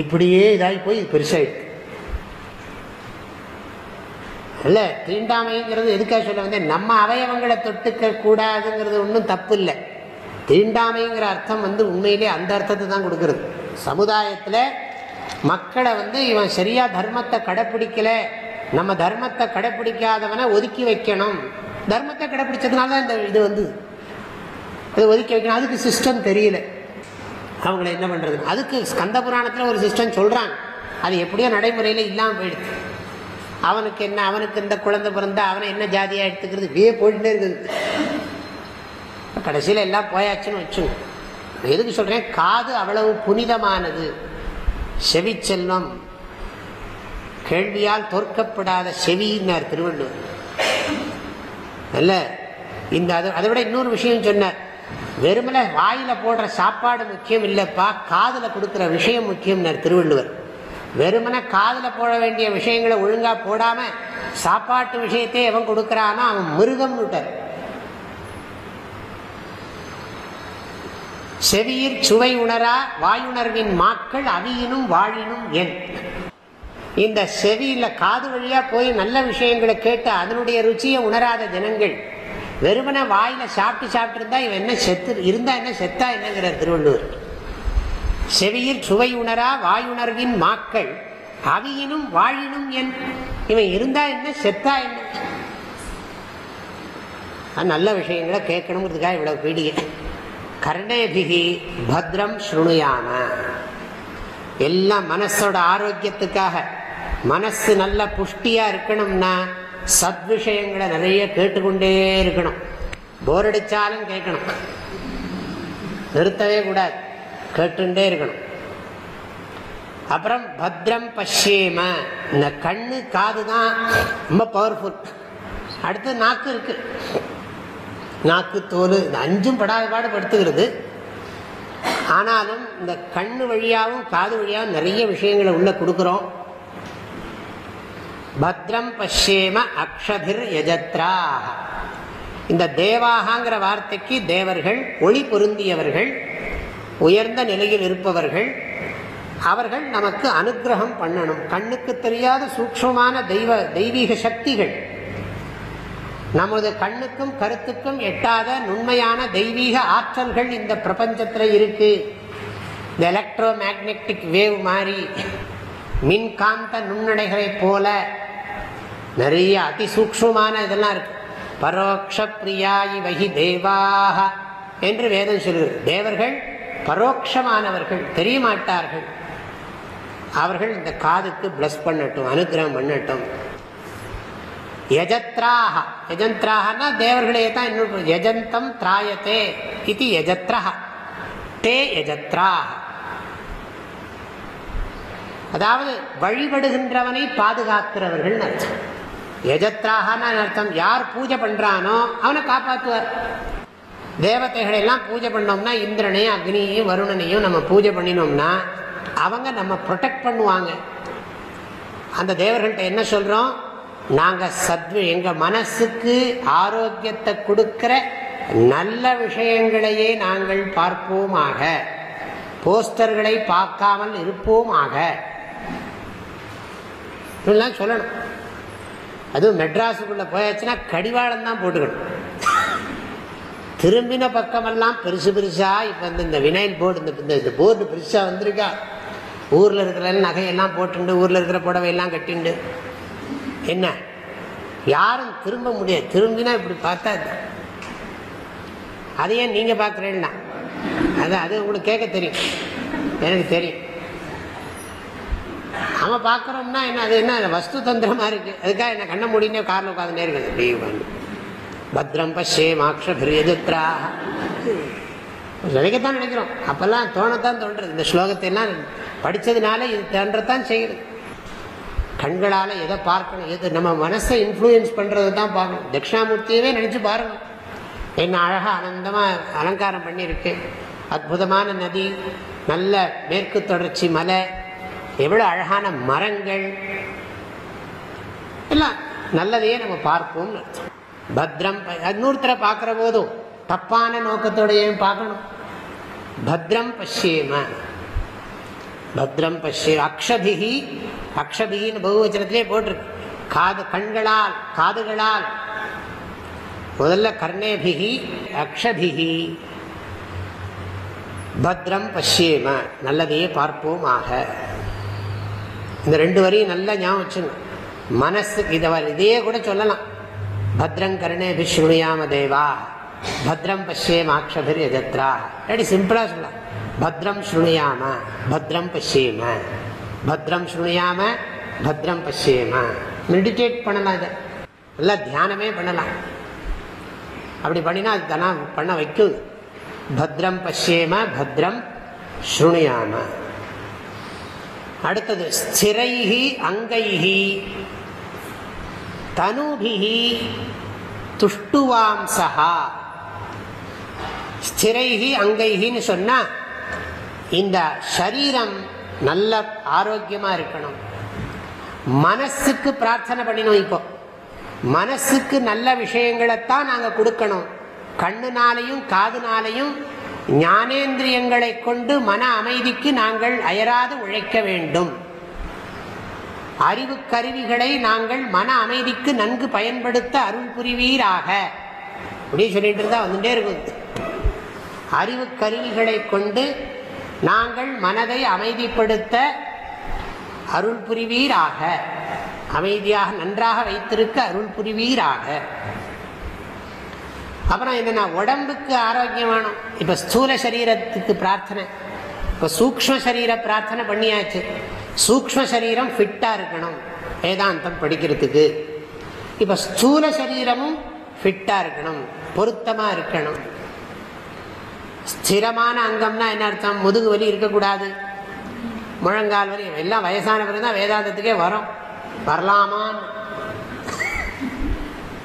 இப்படியே இதாகி போய் இது இல்லை தீண்டாமைங்கிறது எதுக்காக சொல்ல வந்து நம்ம அவயவங்களை தொட்டுக்க கூடாதுங்கிறது ஒன்றும் தப்பு இல்லை தீண்டாமைங்கிற அர்த்தம் வந்து உண்மையிலே அந்த அர்த்தத்தை தான் கொடுக்கறது. சமுதாயத்தில் மக்களை வந்து இவன் சரியா தர்மத்தை கடைப்பிடிக்கலை நம்ம தர்மத்தை கடைப்பிடிக்காதவனை ஒதுக்கி வைக்கணும். தர்மத்தை கடைப்பிடிச்சதுனால தான் இந்த இது வந்து அது ஒதுக்கி வைக்கணும். அதுக்கு சிஸ்டம் தெரியல. அவங்கள என்ன பண்ணுறது அதுக்கு ஸ்கந்த புராணத்தில் ஒரு சிஸ்டம் சொல்கிறாங்க அது எப்படியோ நடைமுறையில் இல்லாமல் போயிடுது. அவனுக்கு என்ன அவனுக்கு இந்த குழந்தை பிறந்தா அவனை என்ன ஜாதியாக எடுத்துக்கிறது? இப்படியே போயிட்டே இருக்குது. கடைசியில் எல்லாம் போயாச்சுன்னு வச்சுங்க எதுக்கு சொல்கிறேன் காது அவ்வளவு புனிதமானது. செவிச்செல்வம் கேள்வியால் தோற்கப்படாத செவின்னார் திருவள்ளுவர். அல்ல இந்த அது அதை விட இன்னொரு விஷயம் சொன்னார். வெறுமலை வாயில் போடுற சாப்பாடு முக்கியம் இல்லைப்பா காதில் கொடுக்குற விஷயம் முக்கியம்னார் திருவள்ளுவர். வெறுமனை காதில் போட வேண்டிய விஷயங்களை ஒழுங்கா போடாம சாப்பாட்டு விஷயத்தை எவன் கொடுக்கறானோ? அவன் மிருகம் விட்டார் செவியிற் சுவை உணரா வாயுணர்வின் மாக்கள் அவியினும் வாழினும் என். இந்த செவியில் காது வழியா போய் நல்ல விஷயங்களை கேட்டு அதனுடைய ருச்சியை உணராத ஜனங்கள் வெறுமனை வாயில சாப்பிட்டு சாப்பிட்டு இருந்தா இவன் என்ன செத்து இருந்தா என்ன செத்தா என்னங்கிறார் திருவள்ளுவர். செவியில் சுவை உணரா வாயுணர்வின் மாக்கள் அவியினும் வாழினும் என். இவன் இருந்தா என்ன செத்தா என்ன? நல்ல விஷயங்களை கேட்கணுங்கிறதுக்காக இவ்வளவு பீடிகை. கர்ணேபிகி பத்ரம் ஸ்ருணுயாம. எல்லாம் மனசோட ஆரோக்கியத்துக்காக. மனசு நல்ல புஷ்டியா இருக்கணும்னா சத் விஷயங்களை நிறைய கேட்டுக்கொண்டே இருக்கணும். போர் அடிச்சாலும் கேட்கணும். நிறுத்தவே கூடாது. கேட்டுண்டே இருக்கணும். அப்புறம் பத்ரம் பஷ்யேம. இந்த கண்ணு காது தான் ரொம்ப பவர்ஃபுல் அடுத்து நாக்கு இருக்கு. நாக்கு தோல் இந்த அஞ்சும் படாத பாடு படுத்துகிறது. ஆனாலும் இந்த கண்ணு வழியாகவும் காது வழியாகவும் நிறைய விஷயங்களை உள்ள கொடுக்குறோம். பத்ரம் பஷ்யேம அக்ஷபிர் யஜத்ராக இந்த தேவாகாங்கிற வார்த்தைக்கு தேவர்கள் ஒளி பொருந்தியவர்கள் உயர்ந்த நிலையில் இருப்பவர்கள் அவர்கள் நமக்கு அனுகிரகம் பண்ணணும். கண்ணுக்கு தெரியாத சூக்ஷமான தெய்வ தெய்வீக சக்திகள். நமது கண்ணுக்கும் கருத்துக்கும் எட்டாத நுண்மையான தெய்வீக ஆற்றல்கள் இந்த பிரபஞ்சத்தில் இருக்கு. இந்த எலக்ட்ரோ மேக்னெட்டிக் வேவ் மாதிரி மின்காந்த நுண்ணடைகளை போல நிறைய அதிசூக்ஷமான இதெல்லாம் இருக்கு. பரோக்ஷ பிரியாயி வகி தேவாக என்று வேதம் சொல்கிறது தேவர்கள் பரோட்சமானவர்கள் தெரிய மாட்டார்கள் அவர்கள் இந்த காதுக்கு பிளஸ் பண்ணட்டும் அனுகிரகம் பண்ணட்டும். யஜத்ராக யஜந்திராகனா தேவர்களே தான் இன்னும் யஜந்தம் திராயத்தே இது யஜத்ரா தே யஜத்ராக அதாவது வழிபடுகின்றவனை பாதுகாக்கிறவர்கள் அர்த்தம். யஜத்ராகனா அர்த்தம். யார் பூஜை பண்றானோ அவனை காப்பாற்றுவார் தேவதைகளை எல்லாம் பூஜை பண்ணோம்னா இந்திரனையும் அக்னியையும் வருணனையும் நம்ம பூஜை பண்ணினோம்னா அவங்க நம்ம ப்ரொடெக்ட் பண்ணுவாங்க. அந்த தேவர்கள்ட்ட என்ன சொல்கிறோம் நாங்கள் சத்வ எங்கள் மனசுக்கு ஆரோக்கியத்தை கொடுக்கிற நல்ல விஷயங்களையே நாங்கள் பார்ப்போமாக. போஸ்டர்களை பார்க்காமல் இருப்போமாக. இப்படிலாம் சொல்லணும். அதுவும் மெட்ராஸுக்குள்ளே போயாச்சுன்னா கடிவாளம் தான் போட்டுக்கணும். திரும்பின பக்கமெல்லாம் பெருசு பெருசா இப்போ வந்து இந்த வினைல் போர்டு இந்த இந்த போர்டு பெருசா வந்திருக்கா. ஊரில் இருக்கிற நகையெல்லாம் போட்டுண்டு ஊரில் இருக்கிற புடவையெல்லாம் கட்டிண்டு. என்ன? யாரும் திரும்ப முடியாது. திரும்பினா இப்படி பார்த்தா அதையே நீங்கள் பார்க்குறீங்கன்னா அது அது உங்களுக்கு கேட்க தெரியும். எனக்கு தெரியும். நம்ம பார்க்குறோம்னா என்ன அது என்ன வஸ்து தந்திரமா இருக்கு. அதுக்காக என்ன கண்ண முடினே காரில் உட்காந்து இருக்குது அப்படியே பத்ரம் பஷே மாக்ஷபிரியதுத்ரா நினைக்கத்தான் நினைக்கிறோம். அப்பெல்லாம் தோணத்தான் தோன்றது. இந்த ஸ்லோகத்தை எல்லாம் படித்ததுனால இது தோன்றத்தான் செய்யுது. கண்களால் எதை பார்க்கணும் எது நம்ம மனசை இன்ஃப்ளூயன்ஸ் பண்ணுறது தான் பார்க்கணும். தட்சிணாமூர்த்தியவே நினச்சி பாருங்க. என்ன அழகாக ஆனந்தமாக அலங்காரம் பண்ணியிருக்கு. அற்புதமான நதி நல்ல மேற்கு தொடர்ச்சி மலை எவ்வளோ அழகான மரங்கள். எல்லாம் நல்லதையே நம்ம பார்ப்போம்னு அர்த்தம். பத்ரம் இன்னொருத்தரை பார்க்குற போதும் தப்பான நோக்கத்தோடையும் பார்க்கணும்? பத்ரம் பஷ்யேம. பத்ரம் பஷ்ய அக்ஷபிகி அக்ஷபிகின்னு பகுவச்சனத்திலே போட்டிருக்கு. காது கண்களால் காதுகளால். முதல்ல கர்ணேபிகி அக்ஷபிகி பத்ரம் பஷ்யேம. நல்லதையே பார்ப்போம் ஆக இந்த ரெண்டு வரையும் நல்லா ஞாபகம் வச்சுங்க. மனசு இதை இதையே கூட சொல்லலாம். பத்ரம் கருணே விஷ்ணுயாம தேவா. பத்ரம் பஷ்யேம மாக்ஷபிர் எதத்ரா அப்படி சிம்பிளா சொல்லலாம். பத்ரம் ஸ்ருணியாம பத்ரம் பஷ்யேம. பத்ரம் ஸ்ருணியாம பத்ரம் பஷ்யேம. மெடிடேட் பண்ணலாம் இதை. நல்லா தியானமே பண்ணலாம். அப்படி பண்ணினா அது தானா பண்ண வைக்கும். பத்ரம் பஷ்யேம பத்ரம் ஸ்ருணியாம. அடுத்தது ஸ்திரைஹி அங்கைஹி. தனுபிஹி துஷ்டுவாம்சா ஸ்திரைஹி அங்கைஹின்னு சொன்னா இந்த சரீரம் நல்ல ஆரோக்கியமா இருக்கணும். மனசுக்கு பிரார்த்தனை பண்ணினோம் இப்போ. மனசுக்கு நல்ல விஷயங்களைத்தான் நாங்கள் கொடுக்கணும். கண்ணுனாலையும் காதுனாலையும் ஞானேந்திரியங்களை கொண்டு மன அமைதிக்கு நாங்கள் அயராது உழைக்க வேண்டும். அறிவு கருவிகளை நாங்கள் மன அமைதிக்கு நன்கு பயன்படுத்த அருள் புரிவீராக. அப்படின்னு சொல்லிட்டு இருந்தா வந்துட்டே இருக்குது அறிவு கருவிகளை கொண்டு நாங்கள் மனதை அமைதிப்படுத்த அருள் புரிவீராக. அமைதியாக நன்றாக வைத்திருக்க அருள் புரிவீராக. அப்புறம் என்னன்னா உடம்புக்கு ஆரோக்கியம் வேணும். ஸ்தூல சரீரத்துக்கு பிரார்த்தனை. இப்போ சூக்ம சரீர பிரார்த்தனை பண்ணியாச்சு. சூக்ம சரீரம் ஃபிட்டாக இருக்கணும். வேதாந்தம் படிக்கிறதுக்கு. இப்போ ஸ்தூல சரீரமும் ஃபிட்டாக இருக்கணும். பொருத்தமாக இருக்கணும். ஸ்திரமான அங்கம்னா என்ன அர்த்தம்? முதுகு வலி இருக்கக்கூடாது. முழங்கால் வலி. எல்லாம் வயசான பிறகு தான் வேதாந்தத்துக்கே வரும். வரலாமான்னு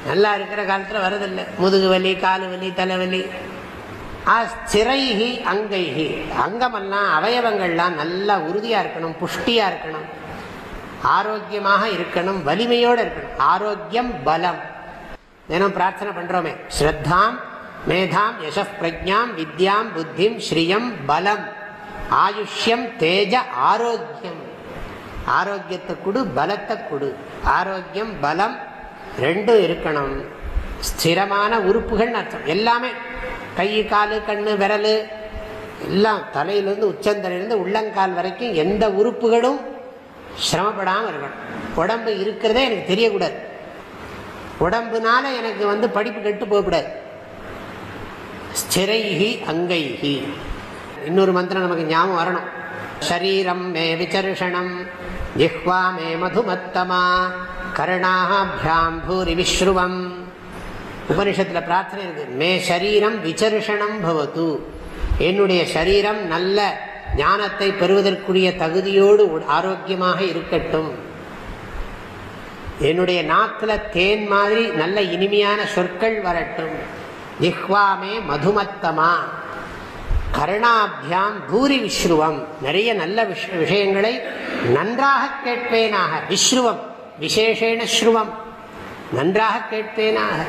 நல்லா இருக்கிற காலத்தில் வரதில்லை முதுகு வலி காலு வலி தலைவலி ஸ்திரைஹி அங்கைகி அங்கமெல்லாம் அவயவங்கள்லாம் நல்லா உறுதியாக இருக்கணும் புஷ்டியாக இருக்கணும். ஆரோக்கியமாக இருக்கணும் வலிமையோடு இருக்கணும். ஆரோக்கியம் பலம். தினம் பிரார்த்தனை பண்ணுறோமே ஸ்ரத்தாம் மேதாம் யச பிரஜாம் வித்யாம் புத்திம் ஸ்ரீயம் பலம். ஆயுஷ்யம் தேஜ ஆரோக்கியம். ஆரோக்கியத்தை கொடு பலத்தை கொடு. ஆரோக்கியம் பலம் ரெண்டும் இருக்கணும். ஸ்திரமான உறுப்புகள் அர்த்தம். எல்லாமே. கை காலு கண்ணு விரல் எல்லாம் தலையிலேருந்து உச்சந்தலையிலேருந்து உள்ளங்கால் வரைக்கும் எந்த உறுப்புகளும் சிரமப்படாமல் இருக்கணும். உடம்பு இருக்கிறதே எனக்கு தெரியக்கூடாது. உடம்புனால எனக்கு வந்து படிப்பு கெட்டு போகக்கூடாது. ஸ்திரைஹி அங்கைஹி. இன்னொரு மந்திரம் நமக்கு ஞாபகம் வரணும். ஷரீரம் மே விசர்ஷணம் ஜிஹ்வா மே மதுமத்தமா கருணாபியாம் பூரி விஸ்ருவம் உபனிஷத்தில் பிரார்த்தனை இருக்கு. மே சரீரம் விசர்ஷனம் பவத்து. என்னுடைய சரீரம் நல்ல ஞானத்தை பெறுவதற்குரிய தகுதியோடு ஆரோக்கியமாக இருக்கட்டும். என்னுடைய நாக்கில் தேன் மாதிரி நல்ல இனிமையான சொற்கள் வரட்டும். ஜிஹ்வாமே மதுமத்தமா. கருணாபியாம் பூரி விஸ்ருவம் நிறைய நல்ல விஷயங்களை நன்றாக கேட்பேனாக. விஸ்ருவம் விசேஷேன ஸ்ருவம். நன்றாக கேட்பேனாக.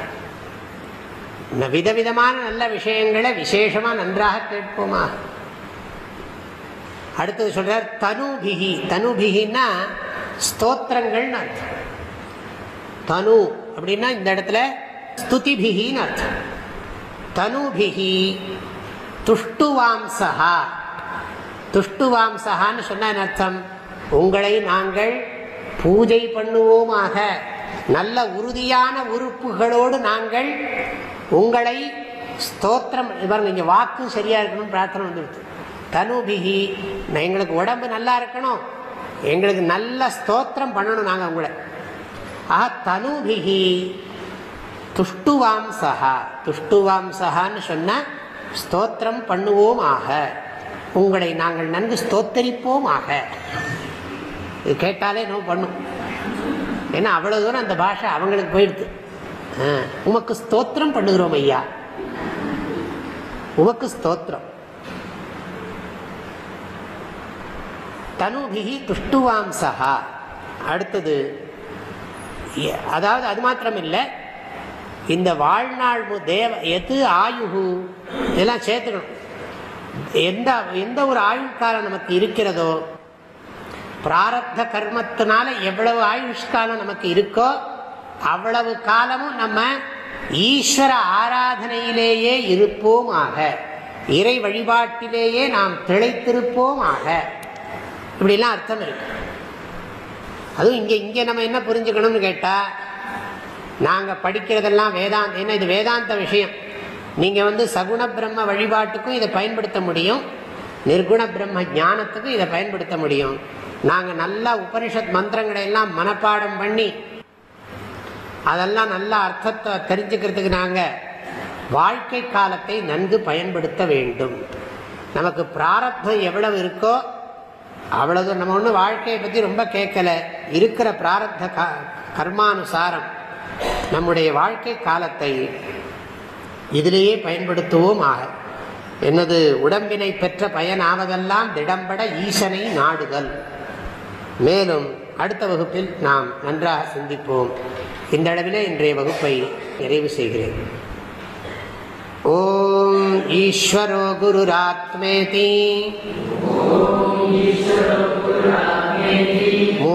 விதவிதமான நல்ல விஷயங்களை விசேஷமாக நன்றாக கேட்போமா? அடுத்தது சொல்கிறார் தனுபிகி தனுபிகின்னா ஸ்தோத்திரங்கள்னு அர்த்தம். தனு அப்படின்னா இந்த இடத்துல ஸ்துதிபிகின்னு அர்த்தம். தனுபிகி துஷ்டுவாம்சா துஷ்டுவாம்சகான்னு சொன்ன அர்த்தம்? உங்களை நாங்கள் பூஜை பண்ணுவோமாக. நல்ல உறுதியான உறுப்புகளோடு நாங்கள் உங்களை ஸ்தோத்திரம் பாருங்க வாக்கு சரியாக இருக்கணும்னு பிரார்த்தனை வந்துடுது. தனுபிகி எங்களுக்கு உடம்பு நல்லா இருக்கணும். எங்களுக்கு நல்ல ஸ்தோத்திரம் பண்ணணும் நாங்கள் உங்களை. ஆஹா தனுபிகி துஷ்டுவாம்சா துஷ்டுவாம்சகான்னு சொன்ன ஸ்தோத்திரம் பண்ணுவோம் ஆக உங்களை நாங்கள் நன்கு ஸ்தோத்தரிப்போம் ஆக இது கேட்டாலே நம்ம பண்ணும். ஏன்னா அவ்வளோ தூரம் அந்த பாஷை அவங்களுக்கு போயிடுது. உமக்கு ஸ்தோத்திரம் பண்ணுகிறோம் ஐயா. உமக்கு ஸ்தோத்திரம். தனுபிகி துஷ்டுவாம்சா அடுத்தது அதாவது அது மாத்திரம் இல்லை இந்த வாழ்நாள் தேவ எது ஆயுகு இதெல்லாம் சேர்த்துக்கணும். எந்த எந்த ஒரு ஆயுட்காலம் நமக்கு இருக்கிறதோ பிராரத்த கர்மத்தினால எவ்வளவு ஆயுஷ்காலம் நமக்கு இருக்கோ அவ்வளவு காலமும் நம்ம ஈஸ்வர ஆராதனையிலேயே இருப்போம் ஆக இறை வழிபாட்டிலேயே நாம் திளைத்திருப்போம் ஆக இப்படிலாம் அர்த்தம் இருக்கு. அதுவும் இங்கே இங்கே நம்ம என்ன புரிஞ்சுக்கணும்னு கேட்டால் நாங்கள் படிக்கிறதெல்லாம் வேதாந்த ஏன்னா இது வேதாந்த விஷயம். நீங்கள் வந்து சகுண பிரம்ம வழிபாட்டுக்கும் இதை பயன்படுத்த முடியும். நிர்குண பிரம்ம ஞானத்துக்கும் இதை பயன்படுத்த முடியும். நாங்கள் நல்லா உபனிஷத் மந்திரங்களை எல்லாம் மனப்பாடம் பண்ணி அதெல்லாம் நல்ல அர்த்தத்தை தெரிஞ்சுக்கிறதுக்கு நாங்கள் வாழ்க்கை காலத்தை நன்கு பயன்படுத்த வேண்டும். நமக்கு பிராரப்தம் எவ்வளவு இருக்கோ அவ்வளவு நம்ம ஒன்றும் வாழ்க்கையை பற்றி ரொம்ப கேட்கல. இருக்கிற பிராரப்த கர்மானுசாரம் நம்முடைய வாழ்க்கை காலத்தை இதிலேயே பயன்படுத்துவோம் ஆக. என்னது உடம்பினை பெற்ற பயனாவதெல்லாம் திடம்பட ஈசனை நாடுதல். மேலும் அடுத்த வகுப்பில் நாம் நன்றாக சிந்திப்போம். இந்த அளவிலே இன்றைய வகுப்பை நிறைவு செய்கிறேன். ஓம் ஈஸ்வரோ குருராத்மேதி.